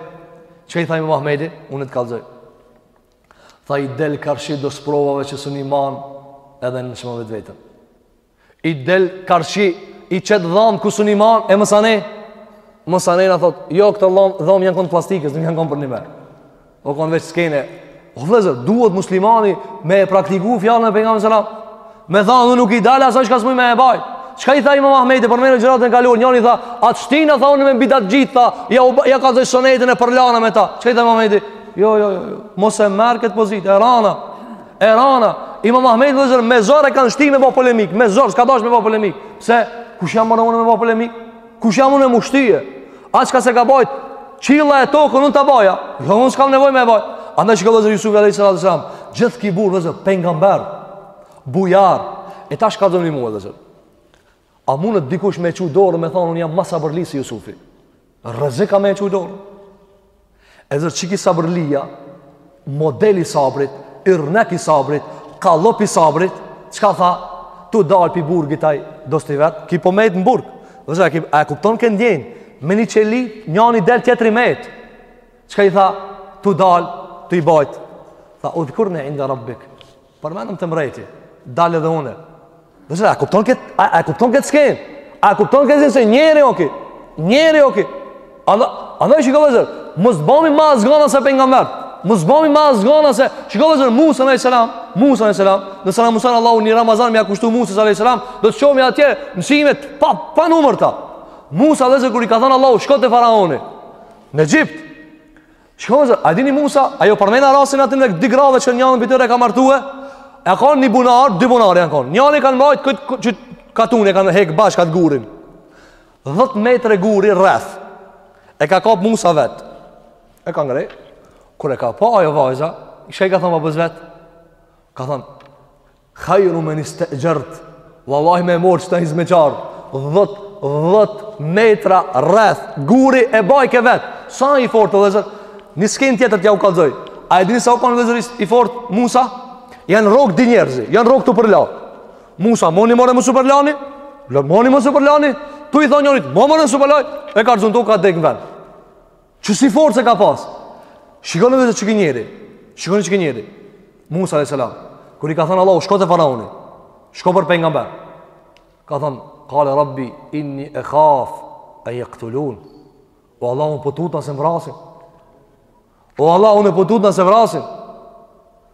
Çka i tha imam Ahmedi? Unë të kallëzoj. Tha i del karshi do sprovave që s'un i man edhe e nënçmon vetveten. I del karshi, i qet dhamë ku s'un i man, e masanej? Masanej na thotë, jo këto dhamë, dhamë janë konë plastikës, nuk janë konë përnime. O konë veç skenë. O vllezër, duhet muslimani me e praktiku fjalën e pengamberit sallallahu alejhi ve selem. Me thanë, unë nuk i dal asaj çka s'muj me e bajt. Çka i tha imam Ahmedi, përmenëm ligjëratën e kaluar, njëni i tha, a të shtina, tha unë me bidatxhitë, tha, ja, jau kallzoj synetin e përlahna me ta. Qka i tha ima Mahmejti? Jo, jo, jo, jo, mos e merr këtë pozitë, e rana. E rana, imam Ahmedin vllezër, me zor e kanë shti me bo polemik, me zor, s'ka dash me bo polemik. Pse, kush jam more unë me bo polemik? Kush jam unë me u shti? Atë çka s'e ka bajt qilla e toka, unë ta baj a. Dhe jo, unë s'kam nevojë me e bajt. Andaj shiko vllezër Jusufi, alejhi salatu ve selam, gjithë ky burrë, vllezër, pengamber, bujar, e tash kallzomni mua, vllezër. A mundet dikush me çu dorë me thonë unë jam ma sabërli se Jusufi? Rrezik ka me çu dorë. Edhe qiky sabërlia, modeli i sabrit, yrnek i sabrit, kallëp i sabrit, çka tha? Tu dal pi burgit ai dosti i vet, ky po met në burg. Vllezër, a e kupton kët ndjenjë? Me një qeli, njëri del tjetri met. Çka i tha? Tu dal, tu i bajt. Tha, "Udhkurni inda rabbik." Përmendëm te mbreti, dal edhe une. Vllezër, a kupton këtë, a, a kupton këtë skenë? A kupton këtë se njeri o ky? Njeri o ky? Andaj, andaj shiko vllezër, mos u bani ma azgana se pengamberi. Mos u bani ma azgana se, shiko vllezër, Musa a.s. Musa a.s. Nëse na mundson Allahu një Ramazan me ia kushtu Musa a.s. Do të shohmi atje mësime t'pa, panumërta. Musa vllezër kur i ka thënë Allahu, shko te faraoni. Në Egjipt. Shiko, a dini Musa, jau përmena rastin e atyne dy grave që njënën prej tyre e ka martue, o konë një bunar, dy bunar janë konë, njënin e kanë majtë këtë kë, katuni e kanë hekë bashkë atë gurin, dhetë metra guri rreth, e ka kapë Musa vet, e ka ngrej, kur e ka pa ajo vajza, i çka i ka thonë babës vet, ka thonë, Khairu men istajart. Wallahi me marrë qita hyzmeqar. 10 10 metra rreth guri e bajke vet. Sa i fort vëllazër. Një skenë tjetër t'jau kallzoj. A e dini sa u kanë vëllazër i fort Musa? Janë rrok dy njerëz, janë rrok tu u përla. Musa moni more mos u përlani. Moni mos u përlani. Tu i thonë njërit, "Mo more mos u përlani." E ka rrëzu n'tokë ka dek n'vend. Qisi force ka pas? Shikoni vllezër qeky njeri. Shikoni qeky njeri. Musa a.s. Kur i ka thënë Allahu, shko te faraoni. Shko për pengamber. Ka thënë, kale rabbi, inni ekhafu en jektulun. O Allah, unë po tutna se më vrasin. O Allah, unë po tutna se vrasin.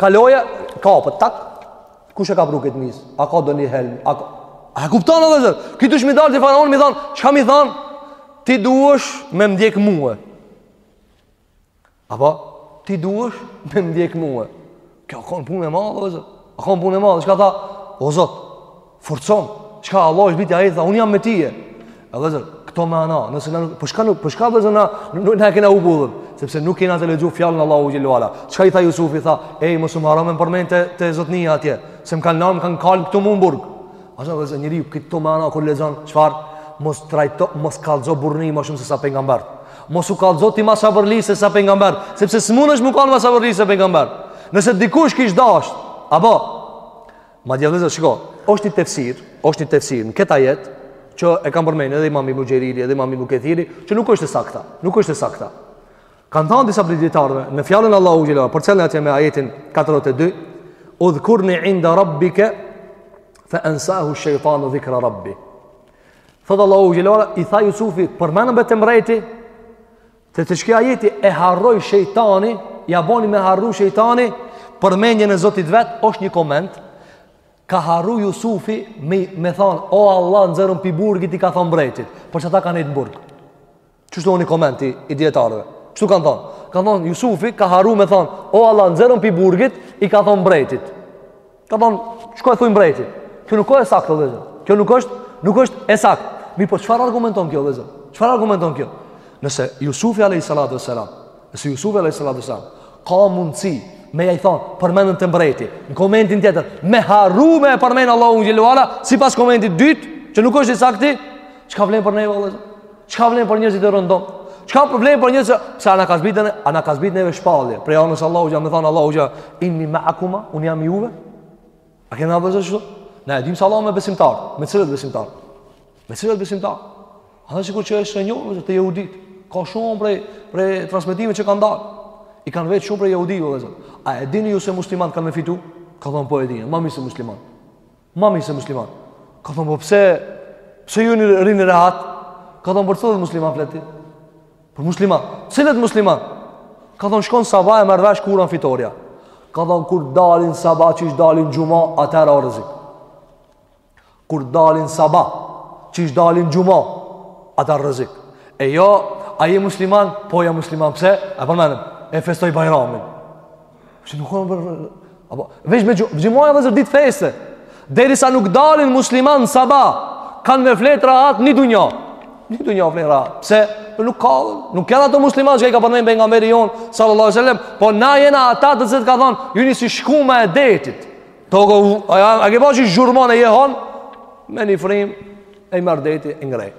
Kaloja, kapët, tak, kush e ka pru këtë mish? A ka ndonjë helm? A, ka... a kupton vllezër? Ky tash me i dalë te faraoni, me i thanë, çka me i thanë? Ti duhesh me m'ndjek mue. Apo, ti duhesh me m'ndjek mue. Kjo a konë punë e madhe, vllezër. A konë punë e madhe, çka tha? O Zot, Forcon, çka Allah është biti ai tha, un jam me tije. E vllezër, këto mana, nëse na po shka nuk po shka vllezër na nuk na kena humb udhën, sepse nuk kena të lexuar fjalën Allahu xhelle ue ala. Çka i tha Jusufi tha, ej mos harro më përmend te, te zotnia atje, se më kanë lanë, kanë kalë këtu në burg. Ashtu vllezër njeriu këto mana kur lexon çfarë mos trajto mos kallxo burrni më shumë se sa pejgamberët. Mos u kallxo ti ma sabërli se sa pejgamberët, sepse s'munesh me kanë ma sabërli se pejgamberët. Nëse dikush kish dash, apo Madje vllezër, shiko, është një tefsir, është një tefsir, në këtë ajet, që e ka përmenë edhe imam Ibn Xheriri, edhe imam Ibn Kethiri, që nuk është e sakta, nuk është e sakta. Kanë thanë disa prej dijetarëve, në fjalën Allahu xhelle ue ala, përcjellni atje me ajetin 42, udhkurni inde rabbike, fe ensahu shejtanu dhikra rabbi. Thotë Allahu xhelle ue ala, i tha Jusufi, përmenëm te mbrejti, Te, te ky ajeti e harroj shejtani, ja boni me harru shejtani, përmendjen e Zotit vet, është një koment, ka harru Jusufi me, me thonë, o Allah, nxerrëm pi burgit, i ka thonë mbrejtit, për qata ka nejtë në burg. Qështu o një koment i, i dijetarëve? Qështu kanë thonë? Kanë thonë, Jusufi ka harru me thonë, o Allah, nxerrëm pi burgit, i ka thonë mbrejtit. Ka thonë, shko e thuj mbrejtit. Kjo nuk është e saktë, vllezër. Kjo nuk është, nuk është e saktë. Mirëpo, çfarë argumenton kjo, vllezër? Çfarë argumenton kjo? Nëse Jusufi a.s. Nëse Jusufi a.s. Ka mundësi me i thonë përmenëm te mbrejti. Në komentin tjetër, me harru me e përmenë Allahun xhelle ue ala, sipas komentit t'dytë, që nuk është i sakti, çka vlen për neve, vllezër? Çka vlen për njerëzit e rëndomt? Çka po vlen për njerëzit? Pse a na ka zbritën? A na ka zbritën neve shpallje. Prej anës Allahu xha me thon Allahu xha inni ma'akuma un jam juve. A keni apo zot çu? Na e dim se Allahu me besimtar. Me cilët besimtar? Me cilët besimtar? A do sikur që është e njohur te jahudit? Ka shumë prej prej transmetimeve që kanë dalë. I kanë vetë shumë prej jahudive, vllezër. A e dini ju se muslimanët kanë me fitu? Ka thon po e dim, ma mirë se musliman. Ma mirë se musliman. Ka thonë, po pse, pse ju rrini rehat? Ka thonë, për cilët musliman flet ti? Për musliman. Cilët musliman? Ka thonë, shko n'sabah e merr vesh kur an fitorja. Ka thonë, kur dalin n'sabah, qysh dalin n'xhuma, atëher rrezik. Kur dalin n'sabah, qysh dalin n'xhuma, atëher rrezik. E jo, a je musliman? Po jam musliman, pse? E përmenim, e festoj bajramin. Që nuk kanë për apo veç me xhumaja vllezër dit feste. Derisa nuk dalin musliman n'sabah, kanë me flejtë rahat një dunja. Një dunja flen rahat. Pse? Për nuk ka, nuk janë ato musliman që i ka përmen pejgamberi jonë, sallallahu alejhi ue sellem, po na jena ata të cilët ka thonë, jeni si shkuma e detit. Toko, a, a, a ke pa qysh zhurmon e jehon, me një frim, e i marr deti, e ngrejt.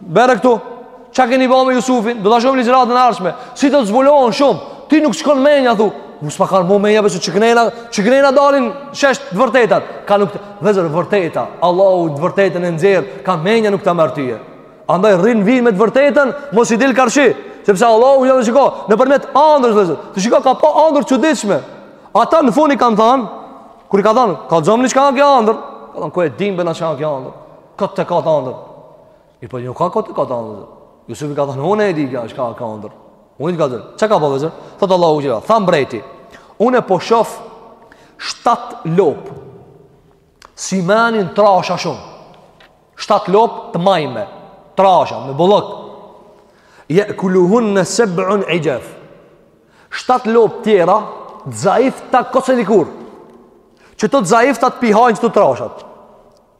Bere këtu Ça keni ba me Jusufin Do të shohim ligjëratën e ardhshme Si do të zbulohen shumë Ti nuk shkon menja thu Nuk s'pa kanë mu menja Besu që kënena Që kënena dalin n'shesh të vërtetat Ka nuk të Vllezër e vërteta Allahu të vërtetën e nxjerr Ka menja nuk të merr tyje Andaj rri n'vijë me të vërtetën Mos i dil karshi Sepse Allahu jo dhe shiko Nëpërmjet andrës Vllezër Ti shiko ka pa andër t'çuditshme Ata në fund i kanë thanë Kur i ka thanë Kallxomni çka andër Ka thanë ku e dimë be na çka andër Kot e ka andër. Mirëpo jo ka kot e ka andër. Jusufi ka thënë, unë e di kjo, çka ka andër. Unë i ka dhënë. Çka ka bëvë? Thot Allahu xhele, tha mbreti. Unë po shof shtat lop. Simanin trasha shumë. Shtat lop të majme, trasha me bollok. Ja'kuluhunne seb'un ixhaf. Shtat lop tjera, t'zaifta koc e likurë. Qito t'zaifta t'p'i hajnë qito t'trashat.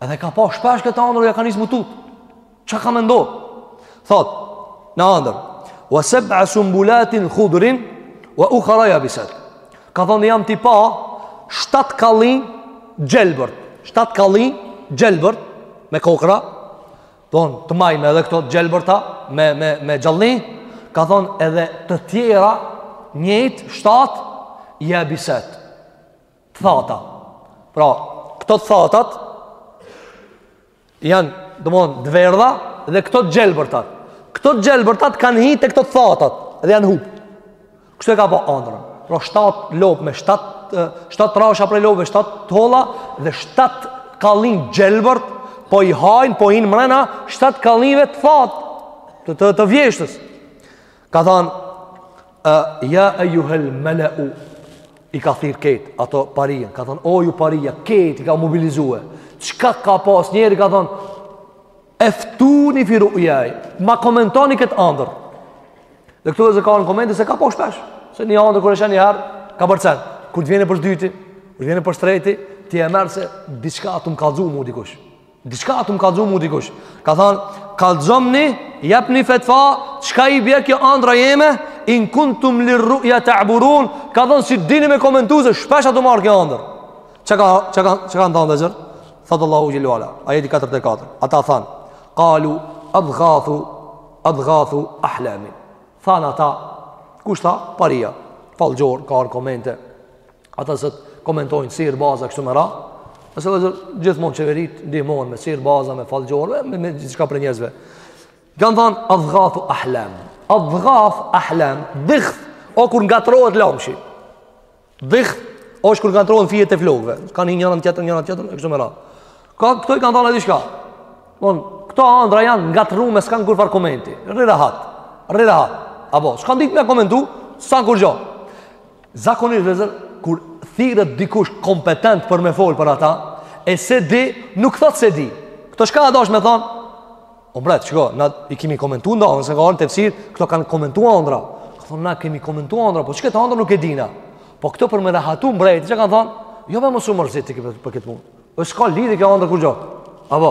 Edhe ka pa shpesh këtë andër ja ka nisë m'u tut. Ça ka me ndodh? Thot, në andër, wa seb'a sumbulatin khudrin, wa ukhara jabisat. Ka thonë, jam t'i pa, shtatë kallinj t'gjelbërt, shtatë kallinj t'gjelbërt, me kokra, thonë, të majme edhe këto t'gjelbërta, me, me, me gjallni, ka thonë, edhe të tjera, njëjtë, shtatë, jabisat. t'thata. Pra, këto të thatat janë, domethonë, t'verdha dhe këto të gjelbërtat. Këto të gjelbërtat kanë hi te këto të thatat dhe janë hup. Kështu e ka pa andrën. Pra 7 lop me 7 7 t'trasha prej lopë, 7 t'holla dhe 7 kallinj t'gjelbërt, po i hajnë, po hin mrena 7 kallive të thatë të të, të vjeshtës. Ka thënë ja ayyuhal mala'u i ka thirr kejt ato parinë, ka thënë o ju paria, kejt i ka mobilizue. Çka ka pas njeri ka thënë eftuni fi ru'yai, ma komentoni kët ëndër. Dhe këtu vllezër ka në komente se ka pa shpesh, se një ëndër kur e sheh ni herë, kapërcen. Kur të vjen për s'dyti, kur vjen për s'treti, ti e merr se diçka â tu m'kallzu mu dikush. Diçka â tu m'kallzu mu dikush Ka thanë, kallzomni, jepni fetfa Çka i bje kjo andra jeme In kuntum lirru'ja ta'burun Ka thanë, si dini me komentu se shpesh â tu m'ardh kjo andër Çka, çka, çka kanë thanë vllezër? Thotë Allahu xhelle ue ala, ajeti 44 Ata thanë, kalu, adhgathu, adhgathu, ahlemi Thanë ata, kush tha? Paria Fallxhorë, ka ardh komente ata se komentojnë sihirbaza kështu me radhë, nëse dhe gjithmonë qeverit ndihmohen me sihirbaza, me fallxhorë, me, me gjithçka prej njerëzve. Kanë thanë, adghathu ahlam. Adghath ahlam, dighth, o kur ngatrrohet lamshi. Dighth, o është kur ngatrrohet fijet e flokve. Kanë i njërën tjetër, njërën tjetër, kështu me radhë. Ka, këta i kanë thanë edhe çka. Bon, këto andra janë ngatërrume, s'kanë kurrfarë komenti. Rri rahat, rri rahat. Apo, s'kanë ditë me komentu, s'kanë kurgjo. Zakonisht vllezër, kur thirret dikush kompetent për me folë për ata, e s'e di, nuk thot s'e di. Këta çka a dasht me thonë, o mbret, shiko, na i kemi komentu andra, se ka ardh n'tefsir, këta kanë komentu andra. Ka thonë, na kemi komentu andra, po qëkët andërr nuk e dina. Po këta për me rehatu mbretin, çka kanë thonë, jo mos u mërzit ti për këtë punë. O s'ka lidhje kjo andra kurgjo. Apo,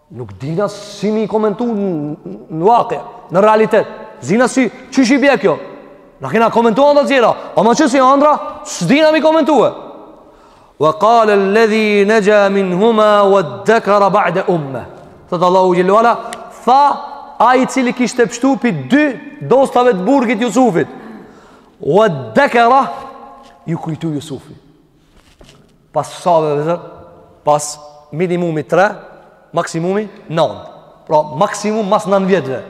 Nuk dina si me i komentu në vakia, në realitet. S'dina si, qysh i bje kjo? Na kena komentu andra tjera, ama qësi andra, s'dina me i komentu e. Wa kale ledhi nexha minhuma, wa dhekara ba'de umme. Thotë Allahu Xhelle ue ala, tha ai i cili kishte pshtu pi dy dostave të burgit Jusufit. Wa dhekara, ju kujtu Jusufi. Pas save vllezër, pas minimumi 3, maksimumi 9. Pra maksimum mas 9 vjetëve.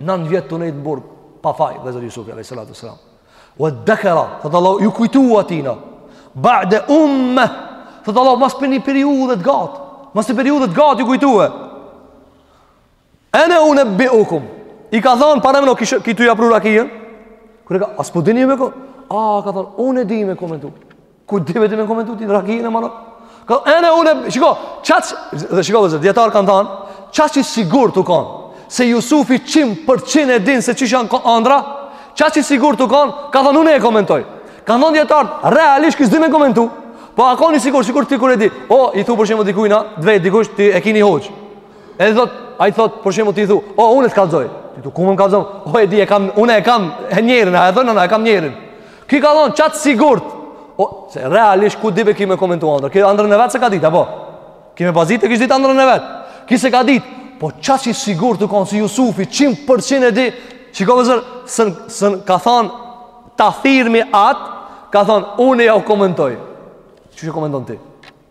9 vjetë tu nejtë në burg, pa faj, vllezër Jusufi, alejhi salatu ue selam. Wa dhekara, thotë Allah, ju kujtu atina. Ba'de umme, thotë Allah, mas pi një periudhe t'gatë. Mas një periudhe t'gatë ju kujtu e. Ene unebbiukum I ka thonë paramendoni qysh Ki tu ja pru rakijën Kur e ka pa s'po dinë me ko A ka thonë Unë e di me komentu Ku di me di me komentu Ti rakijën e marë Ka thonë Ene unebbi Shiko Qaq Dhe shiko vllezër Dijetarët kanë thonë Qaq i sigurt u kanë Se Jusufi qind për qind e din Se qysh janë kto andra Qaq i sigurt u kanë Ka thonë unë e komentoj Kanë thonë dijetarët Realisht ki s'di me komentu Po a kon i sigurt, sikur ti kur e di O, i thu për shembull dikujna Dvej, dikush ti e ki ni hoxhë Edhe thot, ai thot, për shembull ti thu, "O, oh, unë të kallzoj." Ti thu, "Ku më kallzon?" "O, oh, e di, e kam, unë e kam e njerin, a e thon, unë e kam njerin." Ki ka thon qaq sigurt. O, oh, se realisht ku di be ki me komentu andërr. Ki andrën e vet s'e ka ditë apo? Ki me pas ditë kish ditë andrën e vet. Ki s'e ka ditë. Po qaq i sigurt u kon se Jusufi 100% e di. Shiko vllezër, s'n s'ka thon ta thirri at, ka thon unë jau komentoj. Qysh e komenton ti?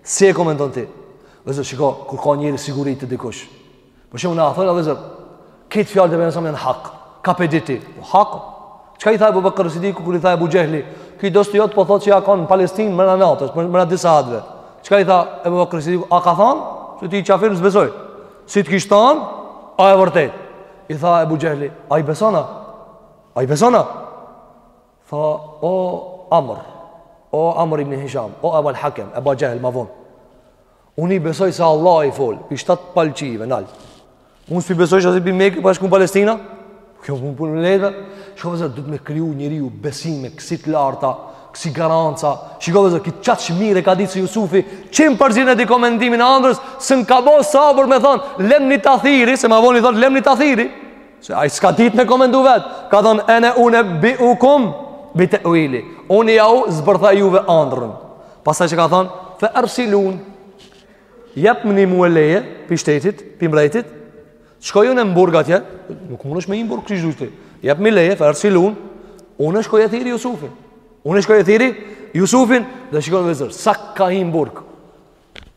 Si e komenton ti? Vllezër, shiko, kur ka njeri siguri te dikush. Për shembull, na thonë, vllezër, këto fjalë të përësëm janë hak. Ka pe di ti. O, hak. Çka i tha Ebu Bekër Sidiku, kur i tha Ebu Xhehli? Ki dosti jot, po thotë që a kanë në Palestinë, mrena natës, mrena disa sahatve. Qëka i thaj për bëkër si diku? A ka thanë? Se ti qafir s'besoj. Si të kish thanë? A e vërtet? I tha Ebu Xhehli. A i beson a? A i beson a? Tha, o Amr, o Amr ibn Hisham, o Ebu al-Hakem, Ebu Xhehel, ma vonë. Unë i besoj se Allahu i folë, pi shtatë palë qiejve, nalt. Unë s'pi besoj që ai pi Meke o shku në Palestinë. Kjo ma punë e letë, shiko vllezër, duhet me kriju njeriu besime, kësi t'larta, kësi garanca. Shiko vllezër, ky qaq mirë e ka ditë se Jusufi, qim përzirën e di komentimin e andrrës, se nuk ka bo sabër me thonë, lemni ta thirri, se ma vonë i thonë, lemni ta thirri. Se ai s'ka ditë me komentu vetë. Ka thonë, ene unebiukum bi teuilihi. Unë jau zbërthej juve andrrën. Pastaj që ka thonë, fe arsilun, jepmni mue leje, pi shtetit, pi mbretit, shkoj unë në burg atje, nuk munesh me hi n'burg, kështu duhet, jepni leje, fe arsilun, unë shkoj e thirri Jusufin. Unë shkoj e thirri Jusufin, dhe shikoni vllezër, sa ka hi n'burg.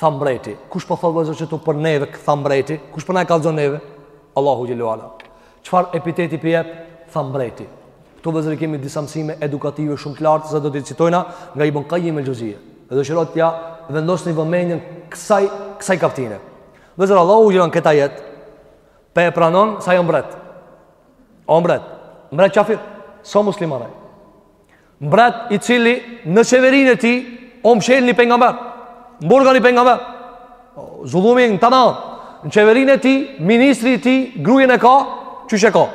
Tha mbreti, kush po thotë vllezër qëtu për neve, tha mbreti, kush po na e kallzon neve? Allahu xhelle ve ala. Çfarë epiteti pi jep, tha mbreti. Këtu vllezër i kemi disa mësime edukative shumë të larta, se do t'i citojna nga Ibn Kajim el Xhevzije. E dëshiroj t'ia vendosni vëmendjen kësaj, kësaj kaptine. Vllezër Allahu xhelle ve ala në këtë ajet, po e pranon se ai o mbret. O mbret, mbret qafir, s'o musliman ai. Mbret i cili në qeverinë e tij o mshel një pejgamber. N'burg a një pejgamber. Zullumi në tana. Në qeverinë e tij, ministri i tij, grujën e ka, qysh e ka.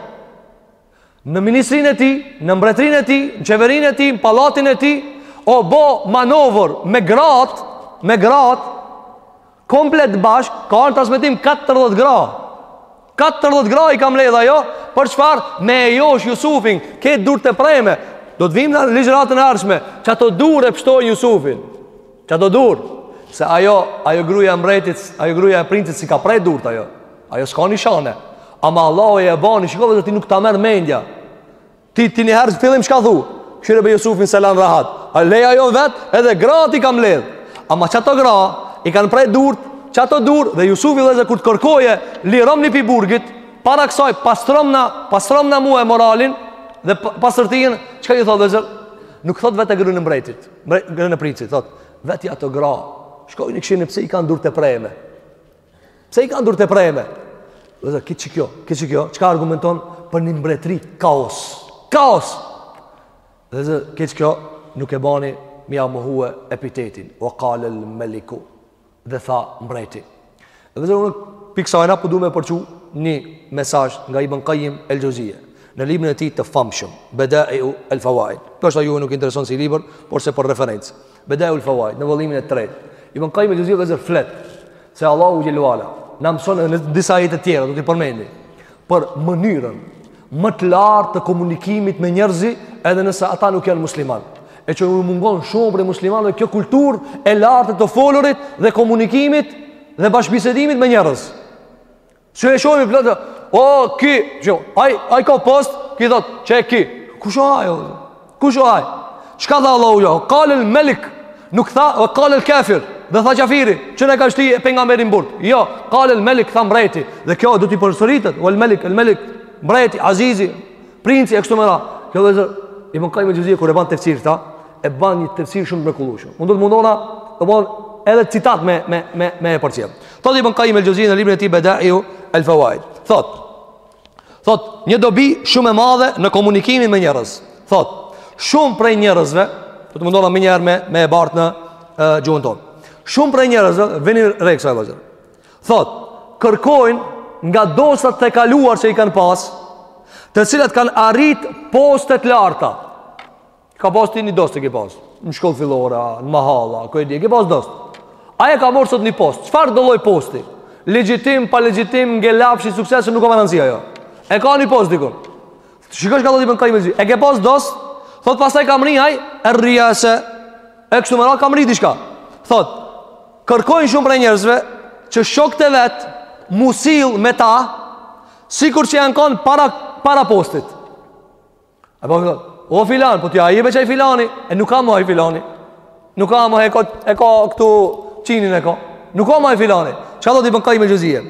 Në ministrinë e tij, në mbretërinë e tij, në qeverinë e tij, në pallatin e tij, o bo manovër me gratë, me gratë, Komplet bashk, ka në transmetim 40 gra. 40 gra i ka mledh ajo, për çfarë me e josh Jusufin, ke durt e preme. Do të vijmë në ligjëratën e ardhshme, qato dur e pshtojnë Jusufin. Qato dur, se ajo, ajo gruja e mbretit, ajo gruja e princit s'i ka pre durt ajo. Ajo s'ka nishane. Ama Allahu e bani, shiko vllezër ti nuk ta merr mendja. Ti ti njëherë t'fillim çka thu? Kshire be Jusufin s'e lanë rahat. A lej ajo vetë edhe gratë i ka mledhë. Ama qato gra i kanë pre durt, qato durë dhe Jusufi vllezër kur të kërkojë, liromni pi burgit, para kësaj pastromna, pastromna mua moralin dhe pastërtinë, çka ju thotë vllezër? Nuk thotë vete gruen e mbretit, gruen e princit, thotë, veti ato gra, shkoni kshirni pse i kanë durt e preme. Pse i kanë durt e preme? Vllezër, krejt qikjo, krejt qikjo, çka argumenton për një mbretëri kaos. Kaos! Vllezër, krejt qikjo, nuk e bani me ia mohue epitetin. Ve kalel meliku. Dhe tha mbreti. Vllezër, unë pi ksajna po du me përçu një mesazh nga Ibn Kajim el Xhevzije. Në librin e tij të famshëm, Bedaiu el Fawaid. Ndoshta juve nuk ju intereson si libër, por se për referencë. Bedaiul Fawaid, në vëllimin e tretë, Ibn Kajim el Xheuzije vëllezër flet, se Allahu xhele ue ala, na mëson edhe në disa ajete tjera, do t'i përmendi, për mënyrën më të lartë të komunikimit me njerëzit edhe nëse ata nuk janë musliman. E që u mungon shumë prej muslimanëve kjo kulturë e lartë të folurit dhe komunikimit dhe bashkëbisedimit me njerëz. Që e shohim plot. O ki, jo, ai ai ka post, ki thot, çe ki. Kush ai? Kush ai? Çka tha Allahu? Ue kalel melik, nuk tha, ue kalel kafir. Dhe tha qafiri, që e ka shti pejgamberin n'burg. Jo, kalel melik, tha mbreti. Dhe kjo do t'i përsëritet, o el melik, el melik, mbreti, azizi, princi e kështu me radhë. Kjo vëllezër, Ibn Kajim el Xheuzije kur e ban tefsir këta, e ban një tefsir shumë të mrekullushëm. Unë do të mundohna, ta baj edhe citat me, me, me, me e përcjell. Thot Ibn Kajim el Xheuzije në librin e tij Bada'iu al-Fawaid. Thot. Thot, një dobi shumë e madhe në komunikimin me njerëz. Thot, shumë prej njerëzve, do të mundohna menjëherë me me e bart në gjuhën tonë. Shumë prej njerëzve vini re si vazhdon. Thot, kërkojnë nga dostat të kaluar që i kanë pas, të cilat kanë arrit poste t'larta. Ke pas ti një dost e ke pas Në shkollë fillore, në mahallë, ku e di, e ke pas dost Ai e ka marrë sot një post Çfarëdo lloj posti? Legjitim, pa legjitim, nge lapshi, suksesë, nuk ka randësi ajo E ka një post dikun Shiko çka thot Ibn Kajim el Xheuzije E ke pas dost? Thot pasaj ka mrri ai er-riase E kështu me radhë ka mrri diçka Thot Kërkojnë shumë prej njerëzve Që shokët e vet m'u sill me ta Sikur që janë kanë para, para postit A po thot, o filan, po ti a je be qaj filani? E nuk ka më ai filani. Nuk ka më e ka e ka këtu çinin e ka. Nuk ka më ai filani. Çka thot Ibn Kajim el Xheuzije?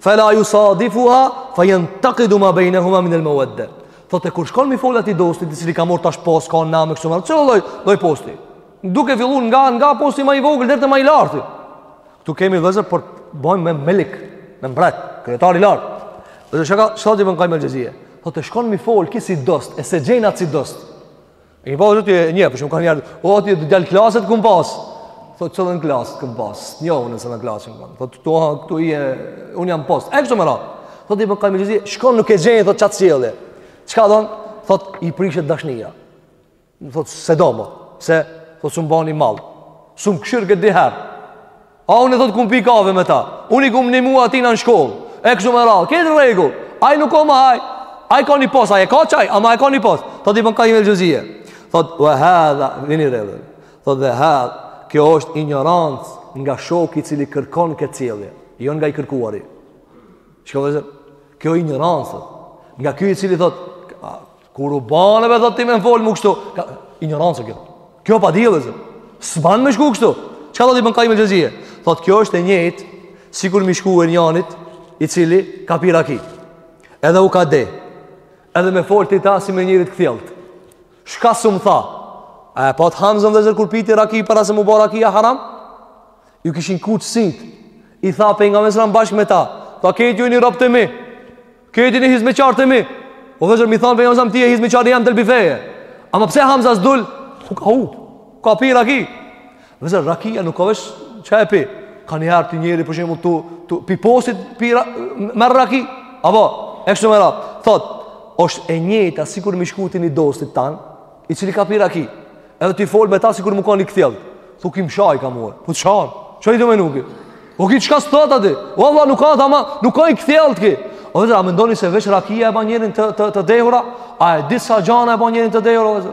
Fala yusadifuha fayantaqidu ma bainahuma min almawadda. Thotë kur shkon m'i fol atij dostit, i cili ka marr tash post ka namë këtu më. Çdo lloj lloj posti? Duke filluar nga nga posti më i vogël deri te më i lartë. Ktu kemi vëllezër të bëjmë me melik, me mbret, kryetar i lartë. Dhe çka çfarë thot Ibn Kajim el Xheuzije? Thot shkon m'i fol ki si dost, e s'e gjen atë si dost. E një pasë e një, për shumë ka njerë, o a ti je djal, n'klasë t'kam pas. Thot qe dhe në klasë t'kam pas, një unë nëse në klasën këm pas. Thot të oha, këtu i e, unë jam post. E kështu me radhë. Thot Ibn Kajim el Xheuzije, shkon nuk e gjen, thot qatë sjellje. Çka ndodh? Thot i prishet dashnija. Më thotë, s'e do më, se, thotë, s'më bani mall, s'më kqyri këtë dy herë. A unë e thotë, kom pi kafe me ta, unë i kom nimu atij në në shkollë, e kështu me radhë, këtë rregull, ai nuk o më ai, ai ka një post, ai o qaj, ama e ka një post, thotë Ibn Kajim el Xheuzije, thotë, ue hadha, vini re, thotë ue hadha, kjo është ignorancë nga shoki i cili kërkon këtë sjellje, jo nga i kërkuari. Shiko vëllezër, kjo ignorancë, nga ky i cili thotë, Kur u bane edhe ti me m'folë mu kështu ka, Injorancë kjo Kjo palidhje vllezër S'ban me shku kështu Çka do Ibn Kajim Xhevzije Thot kjo është e njëjtë Sikur me shku te njani I cili ka pi raki Edhe u ka de Edhe me folë ti ta si me njeri t'kthjellt Çka s'um tha A e patë Hamzën vllezër kur piti raki Para se m'u bo rakia haram Ju kishin kuq sytë I tha Pejgamberit bashkë me ta Tha krejt ju jeni robt e mi Krejt jeni hizmeqarët e mi O vllezër me i thanë Pejgamberit ti je hizmeqar jem del pi feje Ama pse Hamza s'dul U ka hup Ka pi raki Vllezër rakia nuk a veç çka e pi Ka një herë te njeri për shembull të, të pi postit pi ra, Merr raki Apo E kështu me radhë Thot është e njëta sikur me shku te një dosti tan I cili ka pi raki Edhe ti fol me ta sikur me kanë i kthjellt. Thu ky m'shajka mue. Po çan? Çaj do më nuk. Po ky çka s'thot aty? O valla nuk ka ama nuk a i kthjellt ky. O vllezër a mendoni se veç rakia e bën njerin të të të dehur a? A e di sa gjana e bën njerin të dehur a?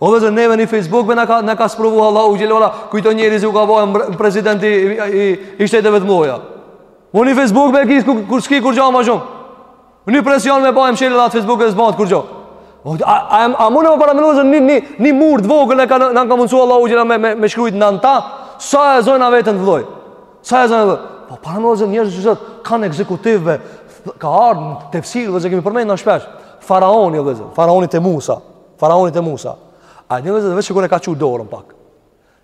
O vllezër neve në Facebook na ka na ka sprovu Allahu xhelora kujton njeri se u ka bo president i, i, i shteteve të mëdha. Unë në Facebook be kur s'ki kurgja ma shumë. Më një presion me ba me mshel atë Facebook e s'ban kurgjo. A, a, a, a mune me paramendu se një, një, një mur të vogël e ka na, na ka mundësu Allahu gjena me, me, me shkrujt në në ta, sa e zojna veten të mdhoj. Sa e zojna veten. Po paramendo njerëz që kanë ekzekutive, ka ardhë në tefsir vllezër kemi përmend shpesh. Faraoni, vllezër, faraoni te Musa. Faraoni te Musa. A dini vllezër veç kur e ka çu dorën pak.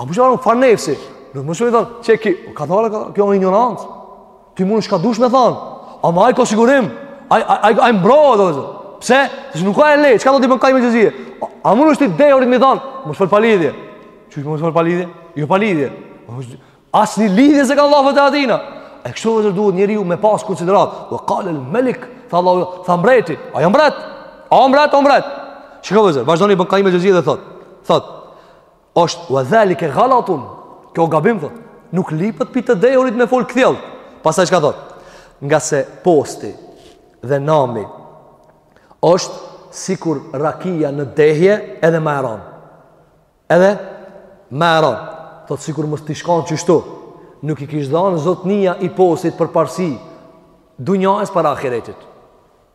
A më shëmaru, fa nefësi. Nuk mun me thanë, çki, ka thanë, ka, kjo një injorancë. Ti mund shka dush me thanë. Ama ai ka sigurim. Ai mbrohet, vllezër. Pse? Sepse nuk a e lehtë, çka do Ibn Kajim Xhevzije? A munesh ti t'dehurit me thanë, mos fol pa lidhje. Çka mos fol pa lidhje? Jo pa lidhje. Asnjë lidhje s'e ka llafet e atina. E kështu vllezër duhet njeriu me pas konsideratë. Ve kalel melik, tha, tha mbreti. A jam mbret? A mbret, a mbret? Shiko vllezër, vazhdon Ibn Kajim Xhevzije dhe thot. Thot, Është wa dhalike galatun. Kjo gabim thot. Nuk lipet pi të dehurit me fol kthjellt. Pastaj çka thot. Ngase posti dhe nami është sikur rakia në dehje edhe ma e randë. Edhe ma e randë. Thot sikur mos t'ish kanë qështu. Nuk i kish dhanë zotnia i postit përparësi dunjasë para ahiretit.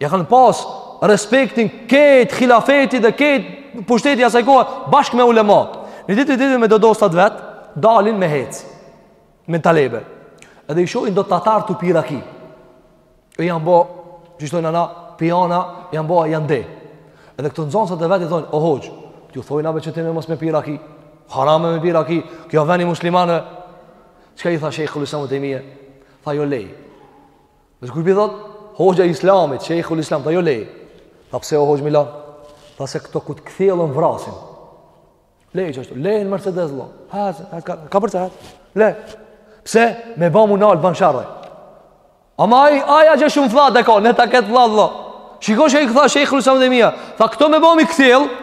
Ja kanë pas respektin këtë hilafeti dhe këtë pushteti asaj kohë bashkë me ulemat. Një ditë pi dite me do dosta t'vet dalin me hec me talebe. Edhe i shohin do tatar tu pi raki. E janë bo, i thojnë ana pijana, janë bo janë de. Edhe këta nxënësat e vet i thonë o hoxhë, t'ju thojna be këtyne mos me pi raki. Haram e me pi raki, ky a veni muslimanve. Çka i tha shejhul Islam Ibn Tejmije? Tha jo lej. Dhe kuj bi thot, hoxha islamit, shejhul islam, tha jo lej. Tha pse o hoxhë m'i lan? Tha se këto kur të kthjellen vrasin. Lej qashtu, lej në Mercedes lo. Ha, ha, ka, ka përca, ha, lej. Pse? Me ba mu nalë, ban sharoj. Ama aj, aja që shumë flat e ka, ne ta ketë flat lo. Shiko çka i tha, shejhul islam Tejmija. Tha këto me ba m'u kthjellë,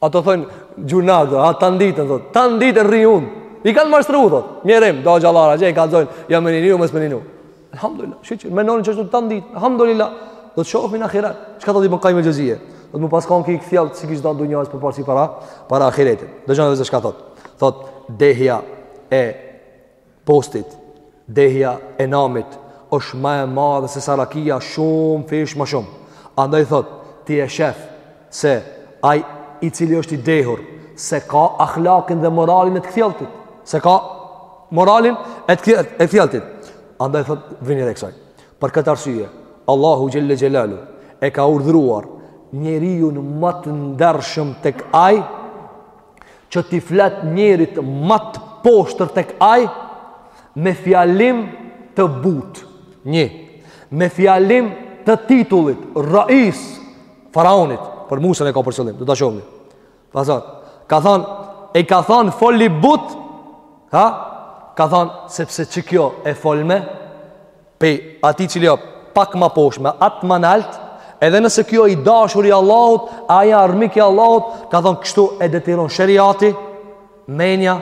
Ato thonë, gjynah, ha, tanë ditën, thotë, tanë ditën rrijnë. I kanë mashtru, thotë, mjerim, do gjallara, gje, i kallzojnë, ja me ninu, mos me ninu. Alhamdulillah, shyqyr, menonin qashtu tanë ditën, alhamdulillah, do të shofim n'ahiret. Çka thotë Ibn Kajim Xhevzije? Thotë me pas kanë ti i kthjellë, s'i kishe dhanë dunjasë përparësi para, para ahiretit. Dëgjoni veç çka thotë. Thotë, dehja e Postit, dehja e namit është ma e madhe sesa rakia shumë fish ma shumë. Andaj thot, ti e shef se aj i cili është i dehur, s'e ka ahlakin dhe moralin e të kthjelltit. S'e ka moralin e të kthjelltit. Andaj thot, vini re kësaj. Për këtë arsye, Allahu xhelle xhelaluhu e ka urdhruar njeriun ma të ndershëm tek ai, që t'i flet njerit ma të poshtër tek ai me fjalim të butë. Një, me fjalim të titullit, reis, faraonit, për Musën e ka për qëllim, do ta shohim. Pse ka thonë, e ka thonë foli but, ha? ka thonë, sepse qikjo e folme, pej atij cili o pak ma posh me atë ma nalt edhe nëse ky o i dashur i Allahut aj armik i Allahut ka thonë kështu e detyron sheriati menja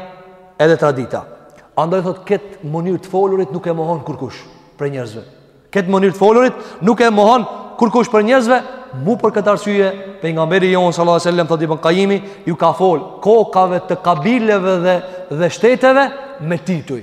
edhe tradita andaj thot këtë mënyrë të folurit nuk e mohon kurkush pej njerëzve këtë mënyrë të folurit nuk e mohon kurkush pej njerëzve mu për këtë arsye pejgamberi jonë sallallahu alejhi ve sel-lem thot Ibn Kajimi ju ka fol kokave të kabileve dhe, dhe shteteve me tituj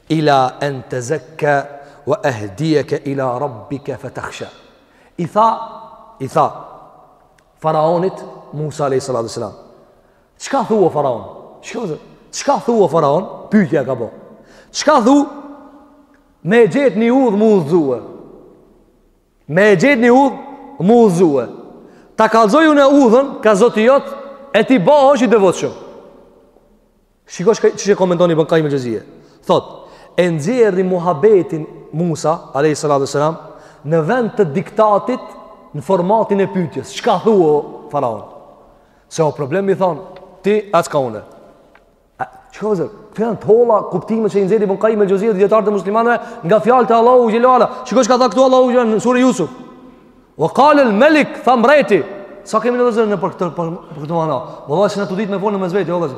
Ila en tezekka ve ehdijeke ila rabbike fe tahsha I tha I tha Faraonit Musa a.s. Çka thua faraon? Çka thua faraon? Pytje ka bo Çka thu Me gjetë një udhë mu udhzu Me gjetë një udhë mu udhzu Ta kallzoj une udhën ka Zoti jot E ti bahesh i devotshëm Shiko qysh e komenton Ibn Kajim el-Xhevzije. Thot, e nxjerri muhabetin Musa alayhi salatu wasalam në vend të diktatit në formatin e pyetjes. Çka thua faraon? Se o problemi thon, ti as ka unë. Çka zë? Këto janë t'holla kuptimet që i nxjerri Ibn Kajim el-Xhevzije dhe dijetarët e muslimanëve nga fjalët e Allahut xhelala. Shiko çka tha këtu Allahu xhelala në suren Jusuf. Wa qala al malik tha mbreti, sa kemi nevojë ne për këtë për, për këtë mana. Valla s'jena tu dit me fol na mes veti, valla.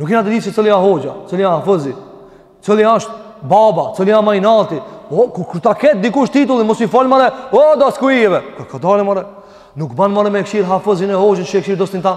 Nuk jena tu ditë se cili ja hoxha, cili ja hafizi, cili është baba, cili ja ma i madhi. O, ku, kur ta ketë dikush titullin, mos i fol more, o, da s'ku i jeve. Ka, ka dalë more, nuk ban more me kshyr hafizin e hoxhën si e kshyr dostin tan.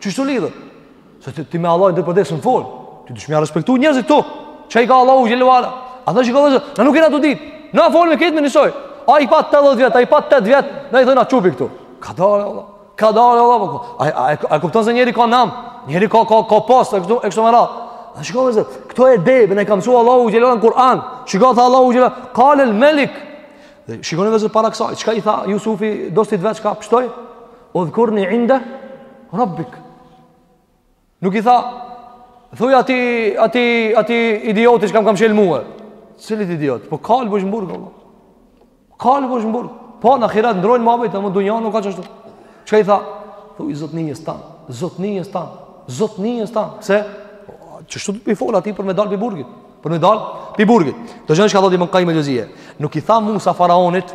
Qysh t'u lidhet? Se ti, ti me Allahin dhe përdes në folë. Ti dush me i respektu njerëzit tu. Që i ka Allahu xhelle ve ala? Ama çka vëllezër? Ne nuk jena tu ditë. Ne folim me krejt njësoj. A i pat 80 vjet, a i pat 8 vjet. Ne i thëna qupi këtu. Ka dare Allah. Ka dare Allah. Po, a, a, a, a kupton se njeri ka nam. Njeri ka, ka, ka post. E kështu, e kështu me radhë. Ama çka vëllezër? Këto edebe na i ka msu Allahu xhelle ve ala në Kur'an. Çka tha Allahu xhelle ve ala? Kalel melik. Shikoni vëllezër para kësaj. Çka i tha Jusufi dostit vet që ka pështu? Udhkurni inda Rabbik. Nuk i tha thuj atij atij atij idioti që m'ka, ka mshel mua. Cilit idiot? Po kalbesh m'burg vallah. Kalbesh m'burg. Po n'ahiret ndrrohen muhabetet, m'dunja nuk a qashtu. Çka i tha? Thuj zotnisë tan, zotnisë tan, zotnisë tan. Se qashtu do t'i fol atij për me dal pi burgit, për me dal pi burgit. Dëgjoni çka thot Ibn Kajim Xheuzije. Nuk i tha Musa faraonit,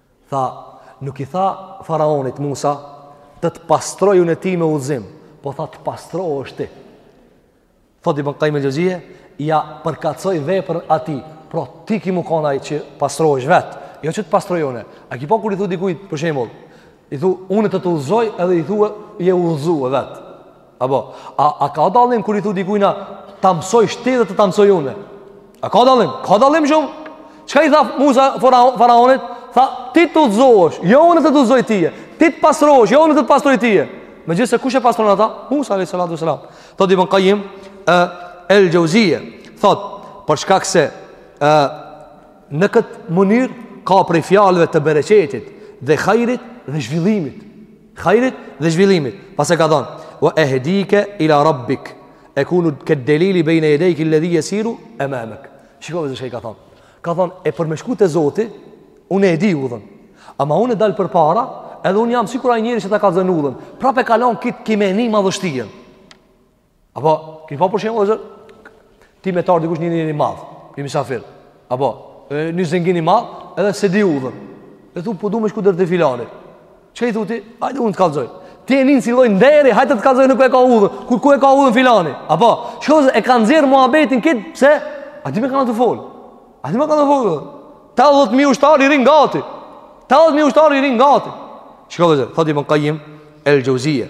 Tha, nuk i tha faraonit Musa, të të pastroj unë ti me udhëzim, po tha të pastrohesh ti. Thot Ibn Kajim el Xheuzije, ia përkatësoi veprën atij, pra ti ki m'u kon ai që pastrohesh vetë, jo që të pastroj unë. A ki pa kur i thu dikujt, për shembull, i thu, unë të të udhëzoj edhe i thu, je udhëzu e vetë. Apo, a, a ka dallim kur i thu dikujt na ta mësojsh ti dhe të ta mësoj unë? A ka dallim? Ka dallim shumë. Çka i tha Musa faraonit? Tha, ti të udhëzohesh, jo unë të të udhëzoj tije, ti të pastrohesh, jo unë të të pastroj tije. Megjithëse kush e pastron ata? Musa a.s. Thot Ibn Kajim, e, el Xheuzije, thot, për shkak se, e, në këtë mënyrë, ka prej fjalëve të bereqetit dhe hajrit dhe zhvillimit. hajrit dhe zhvillimit. Pasaj ka thënë: "Wa ehdike ila rabbik." Ekunu ked-delili bejne jedejke el-ledhi jesiru emamek Shiko vëllezër çka i ka thonë Ka thonë e për me shku te Zoti Unë e di udhën Ama unë e dal përpara Edhe unë jam sikur ai njeri që ta kallzon udhën Prap e kalon kit ki me ni madhështijen Apo, keni pa për shembull, vëllezër, ti me t'ardh dikush një njeri i madh, një misafir, apo, një zengin i madh, edhe s'e di udhën, e thu, po du me shku deri te filani, që i thu ti, hajde unë të kallzoj, ti e nin si lloj nderi, hajde të kallzoj unë ku e ka udhën, ku, ku e ka udhën filani, apo, që dhe e ka nxjerr muhabetin kit, pse, a ti me kanë të folë, a ti me kanë të folë, ta dhetë mi ushtarë i rrinë gati, ta dhetë mi ushtarë i rrinë gati, çka vëllezër, thot Ibn Kajim, el Xheuzije,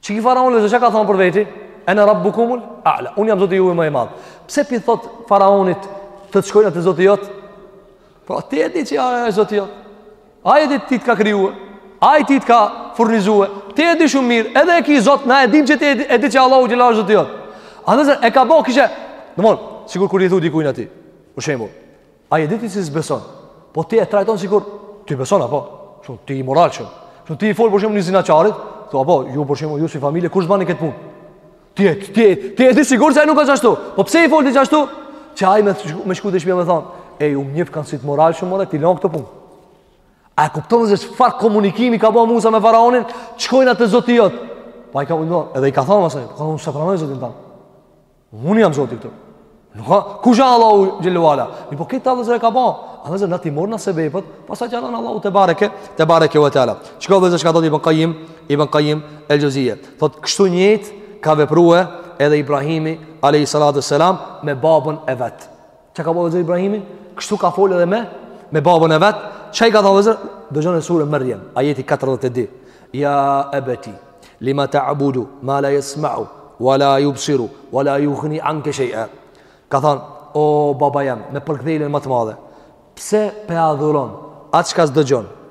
Qe ki faraonin vëllezër, çka ka thonë për veti? Ene rabbukumul a'la, unë jam zoti juj më i madh. Pse pi thotë faraonit të shkojna te zoti jot? Po, ti e di që ai është zoti jot. Ai e di ti të ka krijue. Ai ty të ka furnizue. Ti e di shumë mirë. Edhe e ki zot, na e dim që ti e di që Allahu teala është zoti jot. Andaj e ka bo, kishe... Domethonë, sikur kur i thu dikujna ti. Për shembull, Ai e di ti se s'beson. Po ti e trajton sikur ti beson apo? Shembull ti i moralshëm. Shembull ti i fol për shembull një zinaqarit, thu apo ju për shembull ju si familje qysh bani këtë punë? Ti e ti e ti e di sigurt se ai nuk është ashtu. Po pse i fol ti ashtu? Që ai me me shku te shpia me thon, ej u më njefkan si të moralshëm ore ti lon këtë punë. A e kupton se çfarë komunikimi ka bo Musa me faraonin? Shkojna te zoti jot. Po ai ka ulur, edhe i ka thonë asaj, po unë s'e pranoj zotin tan. Unë jam zoti këtu. Nuk ka kush është Allahu xhele ve ala. Mirëpo këtë vëllezër e ka ba. A vëllezër na t'i morrna sebepet, pastaj çka don Allahu tebareke, tebareke ve teala. Çka vëllezër çka thotë Ibn Qayyim, Ibn Qayyim el-Xhevzije. Thotë kështu njëjtë ka vepruar edhe Ibrahimi alayhi salatu selam me babën e vet. Çka ka bo Ibrahimi? Kështu ka folë edhe me me babën e vet. Çka i ka thënë vëllezër? Dëgjone, sure Maryam, ajeti 42. Ja abati, lima ta'budu ma la yasma'u wa la yubsiru wa la yughni anka shay'a. Ka thënë, o baba jam, me përkdheljen më të madhe. Pse pe adhuron atë çka s'dëgjon,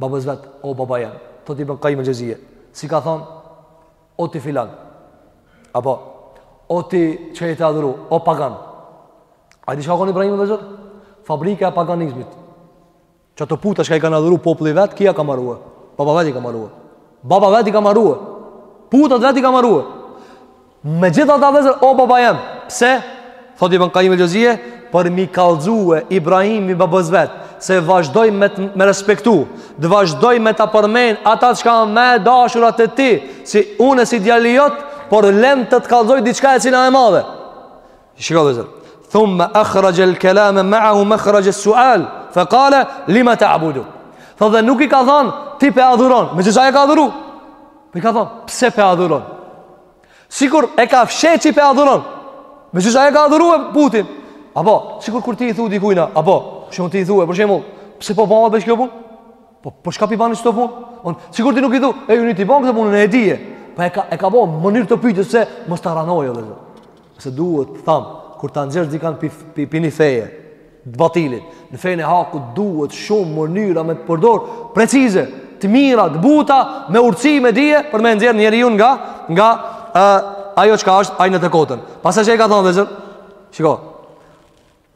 babës vet, o baba jam. Thot Ibn Qayyim el-Xhevzije, s'i ka thon o ti filan. Apo o ti çka je tu adhuru, o pagan. A di çka u kon Ibrahimi vëllezër? Fabrika e paganizmit. Qato puta çka i kanë adhuru populli vet, ky i ka marua. Baba vet i ka marua. Baba vet i ka marua. Putat vet i ka marua. Megjithatë vëllezër, o baba jem Pse? Thot Ibn Qayyim el-Xhevzije Për me i kallzue Ibrahimi babës vet Se vazhdoj me, me respektu Dhe vazhdoj me ta përmen Ata çka ma e dashura te ti Si une si djali jot Por lem të të kallzoj diçka e cila e madhe Shiko vëllezër. Thumme akhraj el kelame ma'ahu makhraj el sual. Fe kale, lima ta'budu. Thotë nuk i ka thonë, ti pe adhuron. Megjithëse e ka adhuru. Po i ka thonë, pse pe adhuron. Sikur e ka fshe që ai pe adhuron. Megjithëse e ka adhurue putin. Apo, sikur kur ti i thu dikujna. Apo, shembull ti i thu ej, për shembull. Pse po bëhet bash kjo punë? Po, po çka pi bani qito punë? Domethonë, sikur ti nuk i thu, ej unë ti ban këtë punë une e di. Po e ka, e ka bo, në mënyrë të pyetjes mos ta ranojë vëllezër. se duhet të tham, kur ta nxjerr dikan pi një feje, të batilit, në fejën e hakut duhet shumë mënyra me të përdor, precize, të mira, të buta, me urtësi, me dije, për me nxjerr njeriun nga, nga uh, ajo çka është ai në të kotën. Pastaj çka i ka thonë vëllezër, shiko,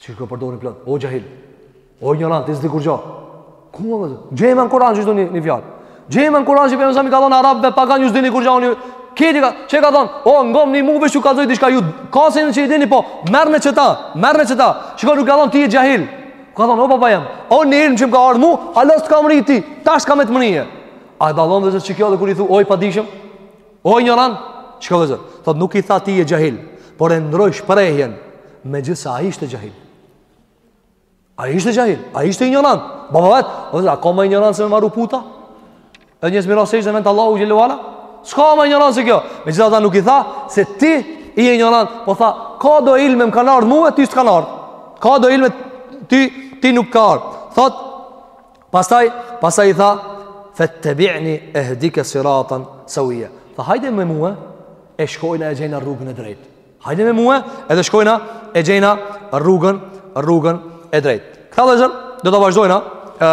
Qysh po përdorin plot. O xhahil. O injorant, ti s'di kurgjë. Ku më vllezër? Gjema në Kur'an çdo një, një fjalë. Gjema në Kur'an që pejgamberi a.s. ka thënë arabëve pagan ju s'dini kurgjë unë. Këti ka, çka ka thon? O ngoni mua veç ju kallzoj diçka ju. Ka sene që i dini po, merrni qeta, merrni qeta. Shiko nuk ka thënë ti je xhahil. Ka thon o baba jem. O një ilm që më ka ardhur mua, ala s'ka mri ti. Tash ka me të mri. A e dallon vetë qikjo dhe kur i thu o i padijshëm? O injorant, çka vllezër? Thot nuk i tha ti je xhahil, por e ndroi shprehjen megjithëse ai ishte xhahil. A ishte xhahil, a ishte injorant? Baba i vet, vllezër, a ka më injorant se me maru puta? Edhe një zmirë ose ishte vend Allahu xhele ue ala. S'ka më injorant se kjo. Megjithata nuk i tha se ti je injorant, po tha, ka do ilme më kanë ardhur mua, ti s'kan ardhur. Ka do ilme ti ti nuk ka ardhur. Thot Pastaj, pastaj i tha, fettebi'ni ehdike siratan sevijja. Tha, hajde me mue, e shkojna e gjejna rrugën e drejtë. Hajde me mue, edhe shkojna e gjejna rrugën, rrugën e drejtë. Këta vllezër, do ta vazhdojna, e,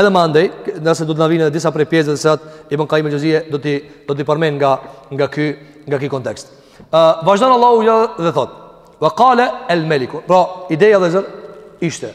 edhe më andej, nëse do të na vinë edhe disa prej pjesëve të cilat Ibn Kajjim el-Xhevzije, do t'i, do t'i përmend nga, nga ky, nga ky kontekst. E, vazhdon Allahu dhe thotë, ve kalel meliku. Pra, ideja vllezër, ishte,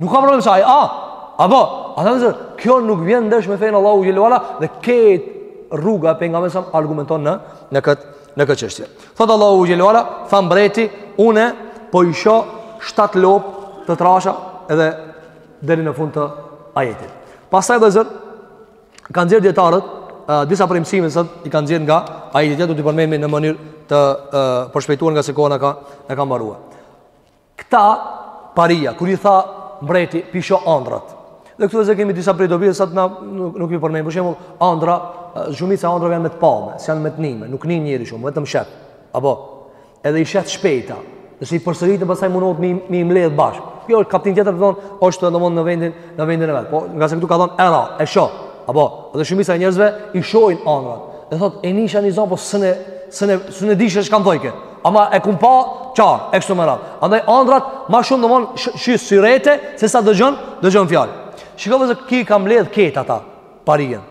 Nuk ka problem se ai a, apo, a thamë se kjo nuk vjen ndesh me fenë e Allahut xhele ue ala dhe këtë rruga e pejgamberit a.s. argumenton në, në këtë në këtë çështje. Thot Allahu xhele ue ala, tha mbreti, unë po i sho shtatë lopë të trasha edhe deri në fund të ajetit. Pastaj vllezër, kanë nxjerr dijetarët, disa prej mësimeve të cilat i kanë nxjerr nga ajeti, do t'i përmendim në mënyrë të uh, përshpejtuar ngase koha na ka, ka mbaruar. Këta paria, kur i tha mbreti, p'i sho andrat. Dhe këtu ne kemi disa prej dobive të cilat na nuk, nuk i përmendim. Për shembull, andra, shumica e andrave janë me të pame, s'janë me të nime, nuk nin njeri shumë, vetëm shet. Apo, edhe i shet shpejta, nëse i përsëritë, pasaj mundot mi, mi mledhë bashkë. Kjo është kaptin tjetër, thonë, është edhe mund në vendin, në vendin e vetë. Po, ngase këtu ka thonë, era, e sho. Apo, edhe shumica e njerëzve, i shojnë andrat. Dhe thotë, e nisha një zo, po sëne, sëne, sëne dishka m'thojke. Ama e kum pa çar, e kështu me radhë. Andaj andrat më shumë domethon sheh syrete se sa dëgjon, dëgjon fjalë. Shiko vllezër ky i ka mbledh ket ata parien.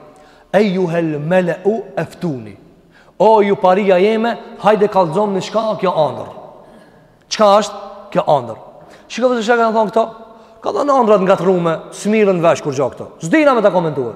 Ejjuhel meleu eftuni. O ju paria jeme, hajde kallzomni çka kjo andër. Çka është kjo andër? Shiko vllezër çka kanë thon këto. Kan thënë andra t'ngatrrume, s'mirren vesh kurgjo këto. S'dina me ta komentuar.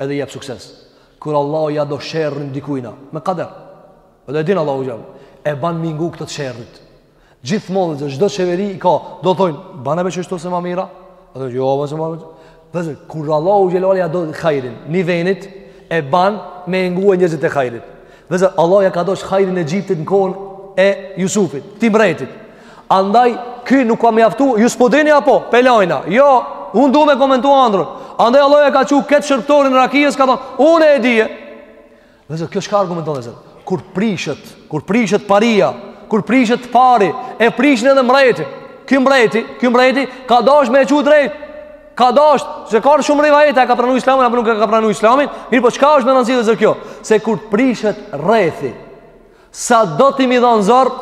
Edhe jep sukses. Kur Allahu ja do sherrin dikujna, me kader. Edhe e din Allahu jam. E ban m'i ngu këta të sherrit. Gjithmonë se çdo qeveri i ka, do thonë, bane qeshto se më mira. Edhe jo, më se më. Dhe kur Allahu xhele ue ala ja do hajrin, ni venit e ban me ngu njerëzit e hajrit. Vllezër, Allahu ja ka dasht hajrin Egjiptit në kohën e Jusufit, ktij mbretit. Andaj, ky nuk ka mjaftu, ju s'po dini apo, po e lajna, jo, unë du me komentu andrën. Andaj, Allahu ja ka çu këtë shërbtorin e rakijës, ka thanë, unë e di. Vllezër, kjo çka argumenton, vllezër, kur prishet, kur prishet paria, kur prishet paria, e prishin edhe mbretin. Ky mbreti, ky mbreti, ka dasht me e çu drejt. ka dasht, se ka shumë rivajete, ka pranuar Islamin apo nuk e ka pranuar Islamin, mirëpo çka asht me randësi vllezër kjo? Se kur prishet rrethi, sado ti me i dhanë zor,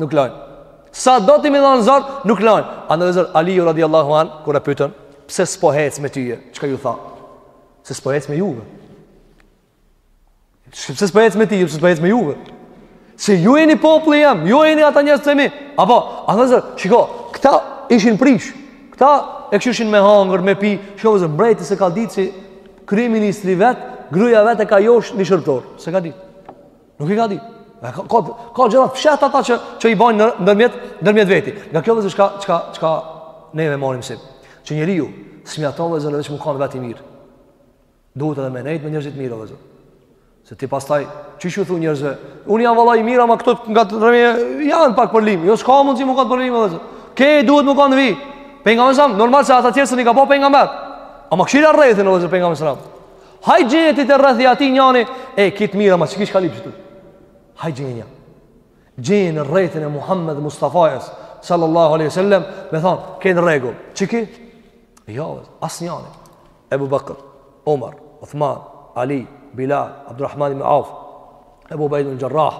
nuk t'lajnë. Sado ti me i dhanë zor, nuk t'lajnë. Andaj vllezër Aliu radiallahu an kur e pyetën, pse s'po hec me tyje? Çka ju tha? Se s'po hec me juve. Pse s'po hec me ty, pse s'po hec me juve. Se ju jeni populli jem, ju jeni ata njerzt e mi. Apo, andaj vllezër, shiko, këta ishin prish, këta e këqyrshin me hangër, me pi, shiko, vllezër, mbreti s'e ka ditë që kryeministri i vet, gruja e vet e ka josh një shërbtor, s'e ka ditë. Nuk i ka ditë. Ka, ka, ka gjitha fshehtat ata që, që i bajnë ndërmjet, ndërmjet veti. Nga kjo vllezër çka, çka, çka ne me marrë mësim. Që njeriu s'mjafton vllezër veç me kanë vetë i mirë. Duhet edhe me nejtë me njerzit e mirë, vllezër. Se ti pastaj, çka i thu njerzve, unë jam valla i mirë, ama këta ngat meje, janë pak përlym, jo s'ka mundësi me kanë përlym, vllezër. Ky, duhet me kanë vijë. Pejgamberi a.s., normal se ata tjerë s'janë kanë pejgamberë. Ama këqyre rrethin, vllezër, e Pejgamberit a.s. Hajt gjeje ti te rrethi i atij njanin, e, kitë mira, ma që kishë kalipë që tu. Hajt gjeja. Gjeje në rrethin e Muhammed Mustafajës, sallallahu aleyhi sallam, me thanë, ky n'rregull, që ki? Jo, asnjani. Ebu Bakr, Omar, Uthman, Ali, Bilal, Abdurrahman ibn Auf, Ebu Ubayd ibn Jarrah,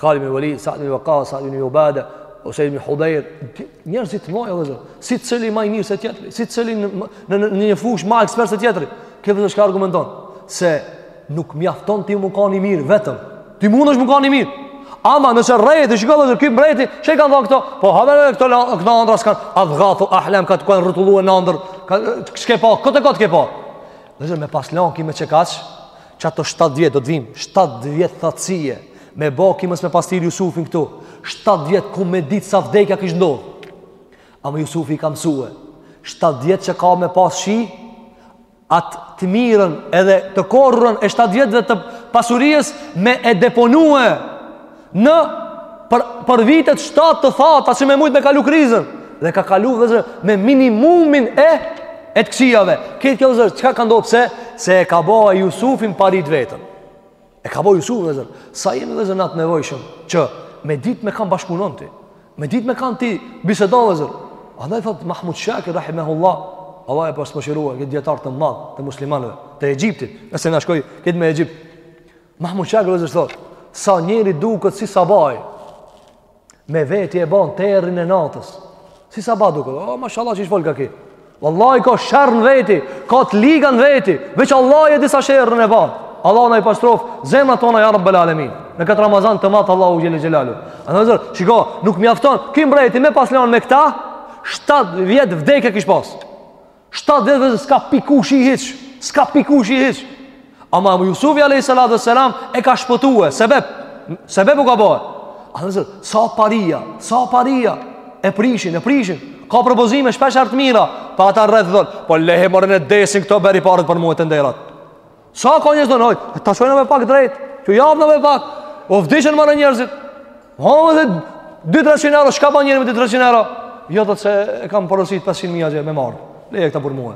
Khalid ibn Walid, Sa'd ibn Waqqas, Sa'd ibn Ubadah, Usayd ibn Hudayr, njerëz të mëdhenj vëllazër, secili më i mirë se tjetri, secili në, në, në një fushë më ekspert se tjetri. Kjo vllezër çka argumenton se Nuk mjafton ti me kanë i mirë vetëm. Ti mundesh me kanë i mirë. Ama nëse rrethi, shiko vllezër, ky mbreti, çka i kanë thanë këta? Po, haver edhe këto këto andrra s'kan, adghathu ahlam, t'u kanë rrotullue në andërr, s'ke pa, këtë kot e ke pa. Vllezër, me pas lanë ky me qekaq, që ato 7 vjet, do të vijnë, 7 vjet thatësie, me ba ky mos me pas thirr Jusufin këtu, 7 vjet ku me ditë sa vdekje kish ndodhë. Ama Jusufi i ka msue, 7 vjet që ka me pas shi, atë të mirën edhe të korrën e 7 vjetve të pasurijës me e deponue në për, për vitet 7 të thata që me mujtë me kalu krizën dhe ka kalu vllezër me minimumin e e të këqijave këtë kjo vllezër çka ka ndodhë pse se e ka ba Jusufin pari t'veten E ka bo Jusufi, vëllezër. Sa jemi vëllezër na të nevojshëm, që me ditë me kan bashkëpunon ti. Me ditë me kan ti bisedon vëllezër. Andaj thotë Mahmud Shakir, rahimehullah, Allahu e pastë mëshirua, këtë dijetar të madh të muslimanëve, të Egjiptit, nëse na shkoi këtë me Egjipt. Mahmud Shakir vëllezër thotë, sa njeri duket si sabahi, Me veti e ban terrin e natës. Si sabah duket, o, mashallah qysh folka ky. Vallahi ka sherr në veti, ka të liga në veti, veç Allahu e di sa sherr e ban. Allahu na i pastroftë zemrat tona, ja Rabbel alemin. Në këtë Ramazan të madh Allahu xhel-le xhelaluhu. A vëllezër, shiko, nuk mjafton, ky mbrejti me pas lan me këta, 7 vjet vdekje kish pas. 7 vjet s'ka pikë shi hiç, s'ka pikë shi hiç. Ama Jusufi alayhi salatu wassalam e ka shpëtue, sebeb, sebeb u ka bo. A vëllezër, sa paria, sa paria, e prishin, e prishin, ka propozime shpeshherë t'mira, po ata rreth thonë, po le he more le desin këta bjeri paret për mue tenderat. Sa ka njerëz thonë? E ta lshojmë me pak drejt. T'ju japna me pak. O vdiqën more njerzit. Ha me dhe 2-300 euro. Çka ban njeri me 2-300 euro? Jo thotë se e kam porosit 500 mija me marrë. Leji këta për mue.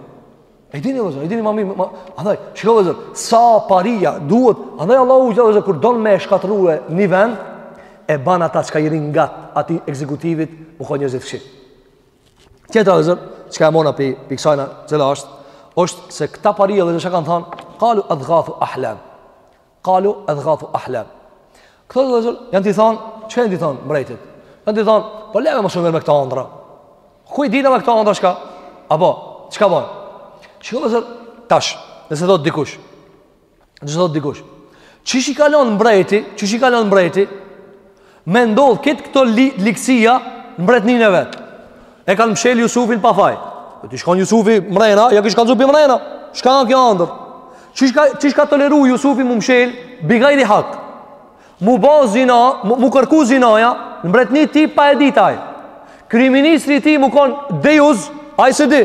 E dini vëllezër, e dini ma mirë. Ma... Andaj, shih vëllezër, sa paria duhet. Andaj Allahu vëllezër, kur don me shkatrrue një vend, e ban ata çka i rrinë ngat atij ekzekutivit, m'u kon njerëz t'kqij. Tjetra vëllezër, çka e marrna prej kësajna, cila është, është se këta paria vëllezër çka kanë thanë, kalu edgathu ahlam. Kalu edgathu ahlam. Këta vëllezër, janë tu i thanë, çka janë tu i thanë mbrejtit? Janë tu i thanë, po le be mos u merr me këto andrra. Ku i dina me këto andrra çka? Apo, çka ban? Çka vëllezër, tash, nëse thotë dikush, Thotë dikush. Qysh i kalon mbretit, qysh i kalon mbretit, me ndodh këtë këto li, ligësia në mbretninë e vet. E kanë mshel Jusufin pa faj. E t'i shkon Jusufi mrena, ja kish kallzu pi mrena. Çka kjo andërr? Qysh ka, qysh ka toleru Jusufi m'u mshel, bigajri hak. M'u bo zina, m'u, m'u kërku zinaja, në mbretni t'tij pa e dit aj. Kryeministri i tij m'u kon dejuz, ai s'e di.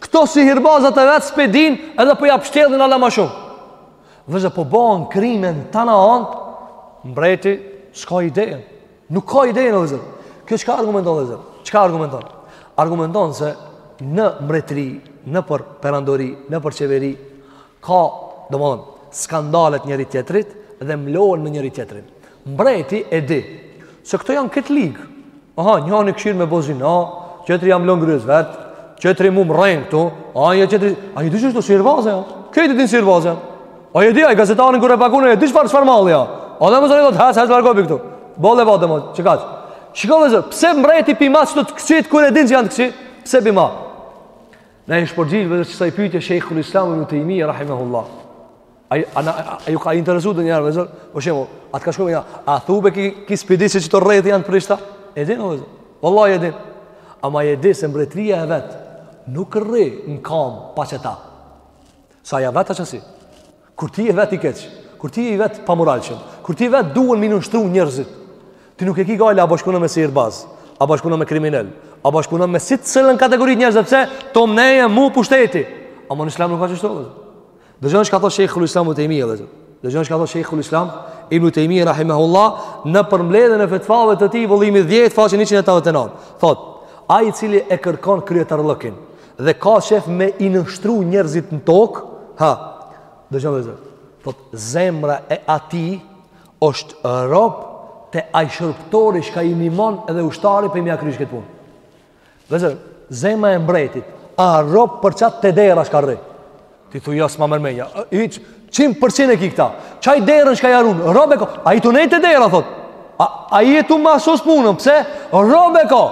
Këto sihirbazat e vet s'p'e dinë edhe po ja pshtjellin hala ma shumë. Veziri po ban krime në tana anët, mbreti s'ka idenë. Nuk ka idenë o vëllezër. Kjo çka argumenton vëllezër? Çka argumenton? Argumenton se në mbretri, nëpër perandori, nëpër qeveri, Ka, domethënë, skandalet njëri tjetrit dhe mlohen me njëri tjetrin. Mbreti e di se këta janë të lig. Aha, njëri kshyr me bo zina, tjetri ia ka lënë grus vet, tjetri m'rren këtu, ai e tjetri, ai di që është sihirbaz. Ja. Ky e din sihirbaz. Ai e di ai gazetarin kur e pagun, e di çfarë çfarë malli ja. Andaj vëllezër thotë, hasë, hasë, vargopi këtu. Bole e vatë, mos, që katë. Shikoni vëllezër, pse mbreti p'i mban këta të kqij, kur e din që janë të kqij, pse p'i mban. Na ish përgjigj vllezër qësaj pyetje Sheikhul Islam Ibn Taymi rahimahullah. A ju ka interesu ndonjëherë vllezër, për shembull, a të ka shku menja, a thu be ky, ky s'po di se qëto rreth janë t'prishta? E din vllezër. Wallahi e din. Ama e di se mbretëria e vet nuk rri në kam pa qëta. Se a vetë qasi. Kur ti je vet i keq, kur ti je vet i pamoralshëm, kur ti vet don me i nënshtru njerëzit. Ti nuk e ke gajle a bashkëpunon me sihirbaz, a bashkëpunon me kriminel, a bashkëpunon me secilën kategori t'njerëzve sepse to mneje mu pushteti. Ama në Islam nuk ka qështu. Dëgjo çka thotë Sheikhul Islam Ibn Taymiyyah vllezër. Dëgjo çka thotë Sheikhul Islam Ibn Taymiyyah rahimahullah në përmbledhjen e fetvave të tij vëllimi 10 faqe 189. Thotë ai i cili e kërkon kryetarllëkin, dhe ka qejf me i nënshtru njerëzit në tokë, ha, dëgjo vllezër, thot, zemra e atij është rob te ai shërbëtori çka i nimon edhe ushtari për me ia kry qët punë. Vllezër, zemra e mbretit, a rob për qat te dera çka rri. Ti thu jo s'ma merr menja. Hiç, qin përqin e ki këta. Qaj derën çka ja run, rob e ka. Ai tu nejt te dera, thot. A, ai a tu ma sos punën, pse? Rob e ka.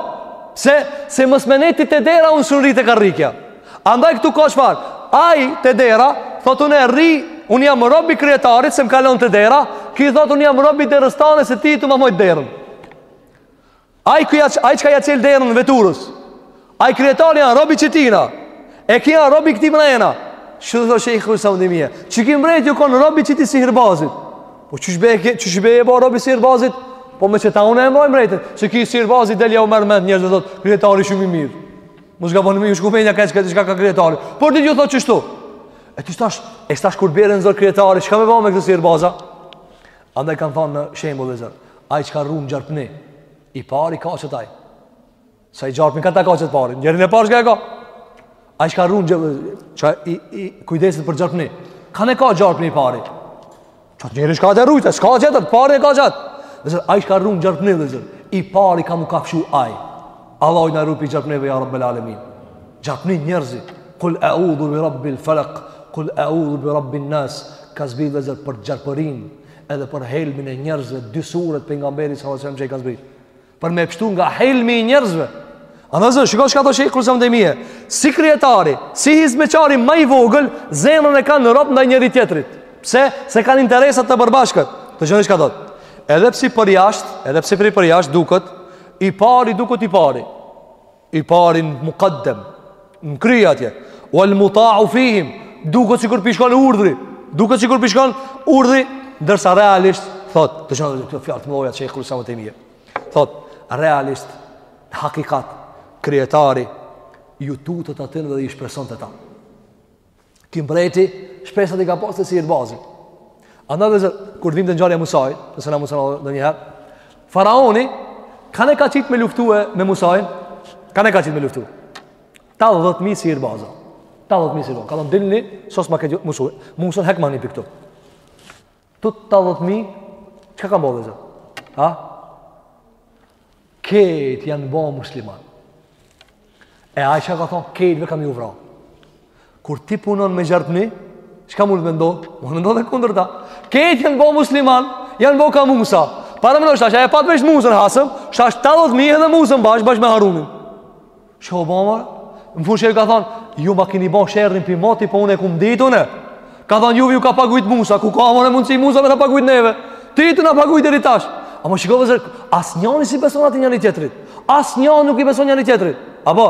Se, se mos me nejt ti te dera unë s'un rri te karrikja. Andaj këtu ka çfarë. Ai te dera, thot unë e rri, unë jam rob i kryetarit, se më ka lon te dera. Ky thot unë jam rob i derës tane, se ti je tu ma majt derën. Ai që ja ai çka ja çel derën veturës. Ai kryetari a rob i qëtina. E ky a rob i këtij mrena. Qështu thot Sheikhul Islam Ibn Taymiyyah. Qiky mret u kon rob i qëtij sihirbazit. Po qysh be, qysh be u bo rob i sihirbazit. Po me qëta unë e mbaj mretin. Qiky sihirbazi del jau merr mend njerëzve, thot kryetari shumë i mirë. Mos gaboni me ju shku menja keq keq kah kryetari. Për ditë ju thotë qështu. E ti tash e tash kur bjen në zor kryetari çka me bo me këtë sihirbaza. Andaj kanë thonë në shembull vllezër, ai çka run gjarpnin, i pari kaçet ai. Se ai gjarpni ka ta kaç të parin. Njerin e parë çka e ka? Ai çka run, çka i, i kujdeset për gjarpni. Kan e kaç gjarpni i pari. Qat njeri çka e ka rujtë, s'ka tjetër, t'parin e kaç at. Vllezër, ai çka run gjarpnin vllezër, i pari ka m'u kafshu ai. Allahu na rujt prej gjarpnive ya rabbel alamin. Gjarpni njerëzi. Kul a'udhu bi rabbil falaq, kul a'udhu bi rabbin nas. Ka zbrit vllezër për gjarpërin, edhe për helmin e njerëzve, dy suret pejgamberit sallallahu alajhi wasallam që i ka zbrit. Për me e pshtu nga helmi i njerëzve. A vllezër, shiko çka thotë Sheikhul Islam Ibn Taymiyyah. Si kryetari, si hizmeqari ma i vogël Zemrën e kanë rob ndaj njëri tjetrit Pse? Se kanë interesat të përbashkët Dëgjoni çka thotë. Edhe pse për jashtë, edhe pse për jashtë duket I pari duket i pari. I pari në mukaddem, në krye atje. Wal muta'u fihim, duket sikur p'i shkon urdhri, duket sikur p'i shkon urdhri, ndërsa realisht thot, dëgjoni këto fjalë të mëdha që Sheikhul Islam Ibn Tejmije. Thot, realisht në hakikat kryetari ju tutet atyne dhe i shpreson te ta. Ky mbreti, shpresat i ka pas te sihirbazi. Andaj vllezër kur vimë te ngjarja Musait, nëse na mundëson ndonjëherë, faraoni, kan e ka qitë me luftue me Musain, kan e ka qitë me luftue. Tetëdhetë mi sihirbaza. Tetëdhetë mi sihirbaza. Ka thonë dilni, sosma këtë Musain. Musën hekmani pi këtu. Këto tetëdhetë mi, çka kanë bo vllezër? Ha? Kejt janë bo musliman. E ai çka ka thonë, kejtve kam me ju vra. Kur ti punon me gjarpni, çka mund të mendo? Mund të mendo dhe kundër ta. Kejt janë bo musliman, janë bo ka Musa. Parameno tash, ai e pat veç Musën hasëm, tash tetëdhetë mi edhe Musën bashkë, bashkë me Harunin. Shka u ba? Ma n'fund shka ka thonë, ju ma kini bo sherrin pi moti, po unë s'e kum ditë une. Ka thonë, juve ju ka pagujt Musa, ku ka more mundësi Musa me na pagujt neve. Ti na pagujte deri tash. A më shiko vllezër, asnjani s'i beson ati njani tjetrit. Asnjani nuk i beson njani tjetrit. A po?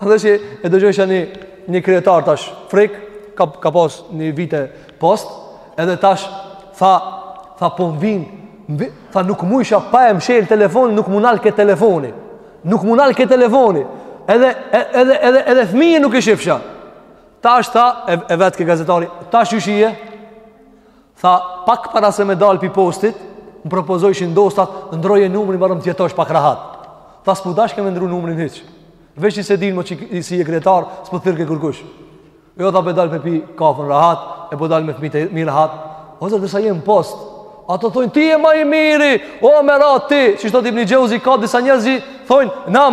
A dhe që e dëgjojsha një, një kryetar tash, frik, ka, ka pas një vite post, edhe tash, tha, tha po më vinë, tha nuk mujsha pa e mshel telefonin, nuk m'u nalke telefoni. Nuk m'u nalke telefoni Edhe, edhe, edhe, edhe fëmijë nuk e shifsha Tash tha e, e vetke gazetari Tash qysh je Tha pak para se me dalë pi postit Më propozojshin dostat Ndrroje numrin barem tjetosh pak rahat Tha s'p'u dashke me ndrru numrin hiç Veç që e dinë mo që s'je kryetar S'po t'thirrke kërkush Jo tha po dal me pi kafën rahat, e po dal me fëmijët e mi rahat. O vllezër derisa je n'post. Ata thonë ti je ma i miri, o me rat ti, siç thotë Ibn Xheuzi ka disa njerëz që thonë na,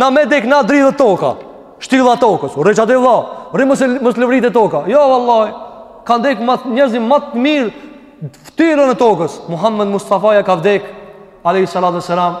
na me dek na dridhet toka. Shtylla e tokës, rri qaty vëlla, rri mos mos lëvrit toka. Jo vallahi. Kan dek njerëzit ma të mirë n'fytyrën e tokës. Muhammed Mustafaja ka vdek alayhi salatu selam.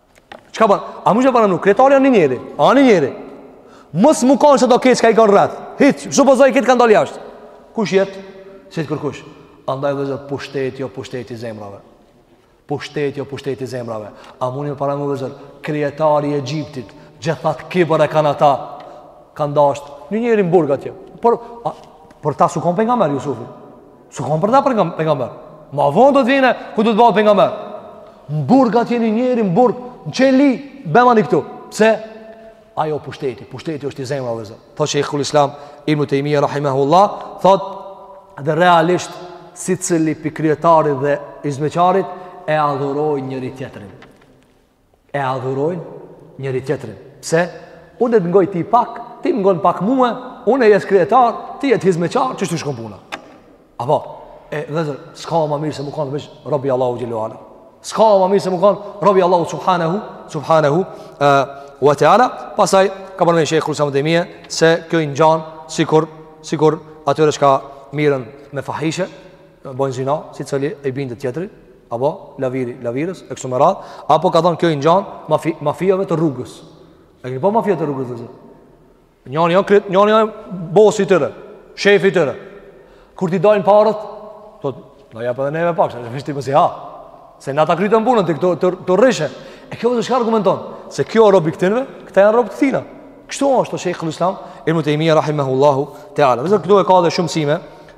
Çka bën? A mun me paramenu kryetari ai njeri, ai njeri. Mos me kanë këto kejt çka i ka rreth. Hiç, supozoj kejt kanë dalë jashtë. Kush jet? S'jet kërkush. Andaj vllezër pushteti o pushteti i zemrave. Pushteti o pushteti i zemrave. A muni me paramenu vllezër kryetari i Egjiptit, gjith at kibër e kanë ata. Kanë dashtë një njeri në burg atje. Por a, për ta s'u kanë pejgamber Jusufi. S'u kon për ta pejgamber. Ma vonë do të vinë, kur do të bahet pejgamber. Në burg atje një njeri, në burg, në qeli, bjemani këtu. Pse? Ai o pushteti, pushteti është i zemrave vllezër. Thot Sheikhul Islam Ibn Tejmije, rahimehullah, thot, dhe realisht, sicili pi kryetarit dhe hyzmeqarit, e adhuron njëri-tjetrin. e adhurojnë njëri tjetrin. Pse? Unë të ngoj ty pak, ti më ngon pak mua, unë jes kryetar, ti jet hizmeqar, qështu shkon puna? Apo, e vëllezër, s'ka ma mirë se me kon veç rob i Allahut xhele ue ala. S'ka ma mirë se me kon rob i Allahut subhanahu, subhanahu e, wa taala. Pastaj ka përmend Shejhul Islam Ibn Tejmije se kjo i ngjan sikur sikur atyre që mirren me fahishe, bojnë zina, secili e bind tjetrin, apo laviri, lavires, e kështu me radhë, apo ka thonë kjo i ngjan mafi, mafijave të rrugës. E keni pa mafijat e rrugës vëllezër? Njëni o krye, njëni o bosi i tyre, shefi i tyre. Kur t'i dajnë paret, thotë do na jep edhe neve pak, se veç ti mos i ha, se na ta krytëm punën të këto të, të rrishe. E kjo çka argumenton, se ky o rob i këtynve, këta janë robt e tina. Kështu është, Shejhul Islam, Ibn Tejmije, rahimehullahu, teala. Vëllezër, këtu e ka edhe shumë mësime,